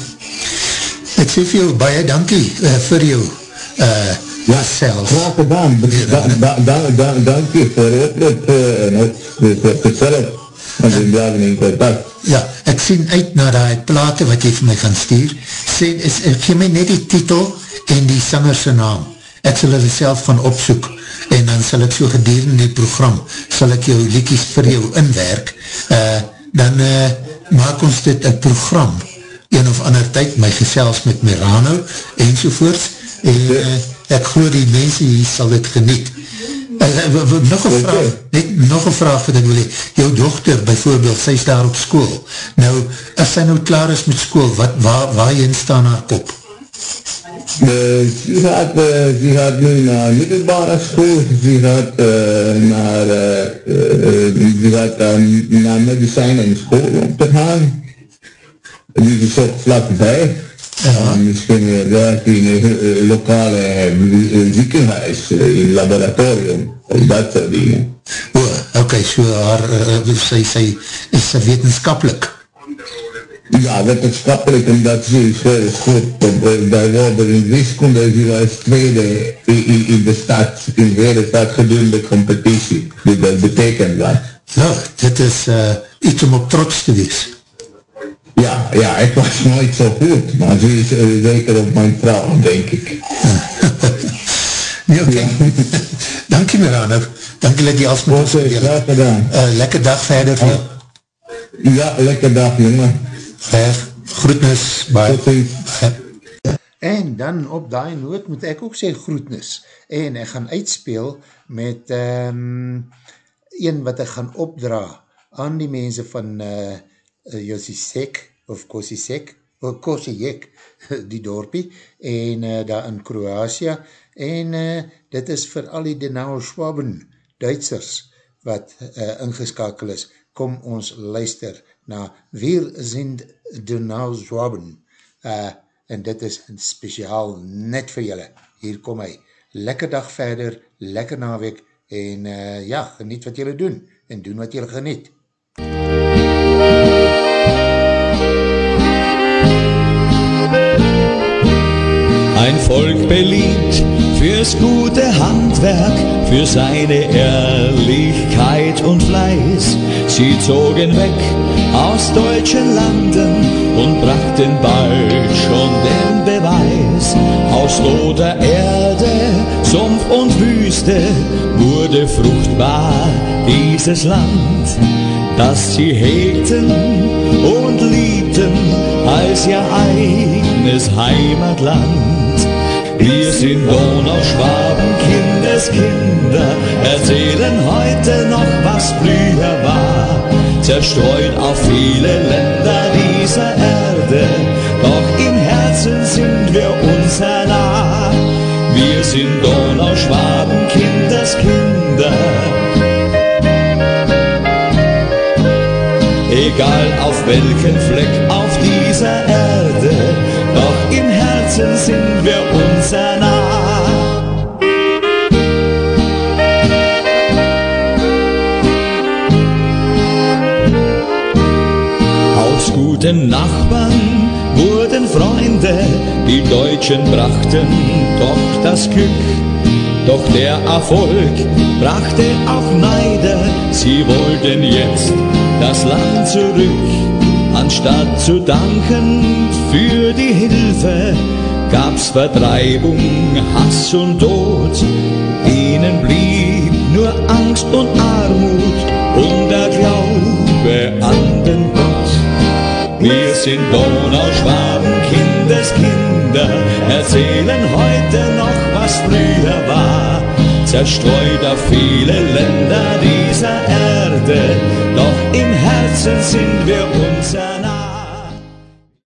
Ek sê vir jou baie dankie uh, vir jou uh,
ja, self. Graag gedaan. Da, da, da, da, dankie vir het, het, het, het, het self. En die blijven in contact.
Ja, ek sien uit na die plate wat jy vir my gaan stuur. Sê, is, gee my net die titel en die sangerse naam. Ek sal hulle self gaan opsoek en dan sal ek so gedurende die program, sal ek jou liekies vir jou inwerk. Uh, dan uh, maak ons dit een program, een of ander tyd, my gesels met Mirano enzovoorts. En uh, ek geloof die mense hier sal dit geniet. Uh, nog een vraag, net nog een vraag wat ek wil hee. Jou dochter, bijvoorbeeld, sy is daar op school. Nou, as sy nou klaar is met school, wat, waar, waar jy in staan haar kop?
Uh, sy gaat, uh, sy gaat nu naar middelbare school, sy gaat uh, naar, uh, sy gaat uh, naar medicijn en school om te gaan. Die is ook vlakbij. Ja. Misschien werkt in een lokale uh, ziekenhuis, uh, in laboratorium, dat soort dingen.
O, oké, okay, so haar, sy, sy is wetenskapelik.
Ja, wetenschappelijk en dat is goed. Worden in wiskunde is als tweede in, de stad, in de hele stad gedurende competitie. Dus dat betekent dat.
Ja, dit is uh, iets om op trots te wees.
Ja, ja, ik was nooit zo goed, maar ze is uh, zeker op mijn vrouw, denk ik.
nee, [laughs] oké. Okay. Ja. Dankie Mirano. Dankie dat jy als met ons
okay, graag gedaan.
Uh, lekker dag verder vir jou.
Ja, lekker dag, jongen.
Ver, groetnis, bye.
En dan op die noot moet ek ook sê groetnis. En ek gaan uitspeel met um, een wat ek gaan opdra aan die mense van uh, Josisek, of Kosisek, of Kosijek, [laughs] die dorpie, en uh, daar in Kroasia, en uh, dit is vir al die Denau Schwaben Duitsers wat uh, ingeskakel is, kom ons luister na Wir sind Donau Zwaben uh, en dit is speciaal net vir julle. Hier kom hy. Lekker dag verder, lekker naweek en uh, ja, geniet wat julle doen en doen wat julle geniet.
Ein Volk beliebt fürs gute Handwerk, für seine Ehrlichkeit und Fleiß. Sie zogen weg aus deutschen Landen und brachten bald schon den Beweis. Aus roter Erde, Sumpf und Wüste wurde fruchtbar dieses Land, das sie hegten und liebten als ihr eigenes Heimatland. Wir sind Donauschwaben, Kindeskinder, erzählen heute noch, was früher war. Zerstreut auf viele Länder dieser Erde, doch im Herzen sind wir uns nah. Wir sind Donauschwaben, Kindeskinder. Egal auf welchen Fleck guten Nachbarn wurden Freunde, die Deutschen brachten doch das Glück. Doch der Erfolg brachte auch Neider, sie wollten jetzt das Land zurück. Anstatt zu danken für die Hilfe, gab's Vertreibung, Hass und Tod. Ihnen blieb nur Angst und Armut Wir sind Donauschwaben, Kindeskinder, erzählen heute noch, was früher war. Zerstreut auf viele Länder dieser Erde, doch im Herzen sind wir uns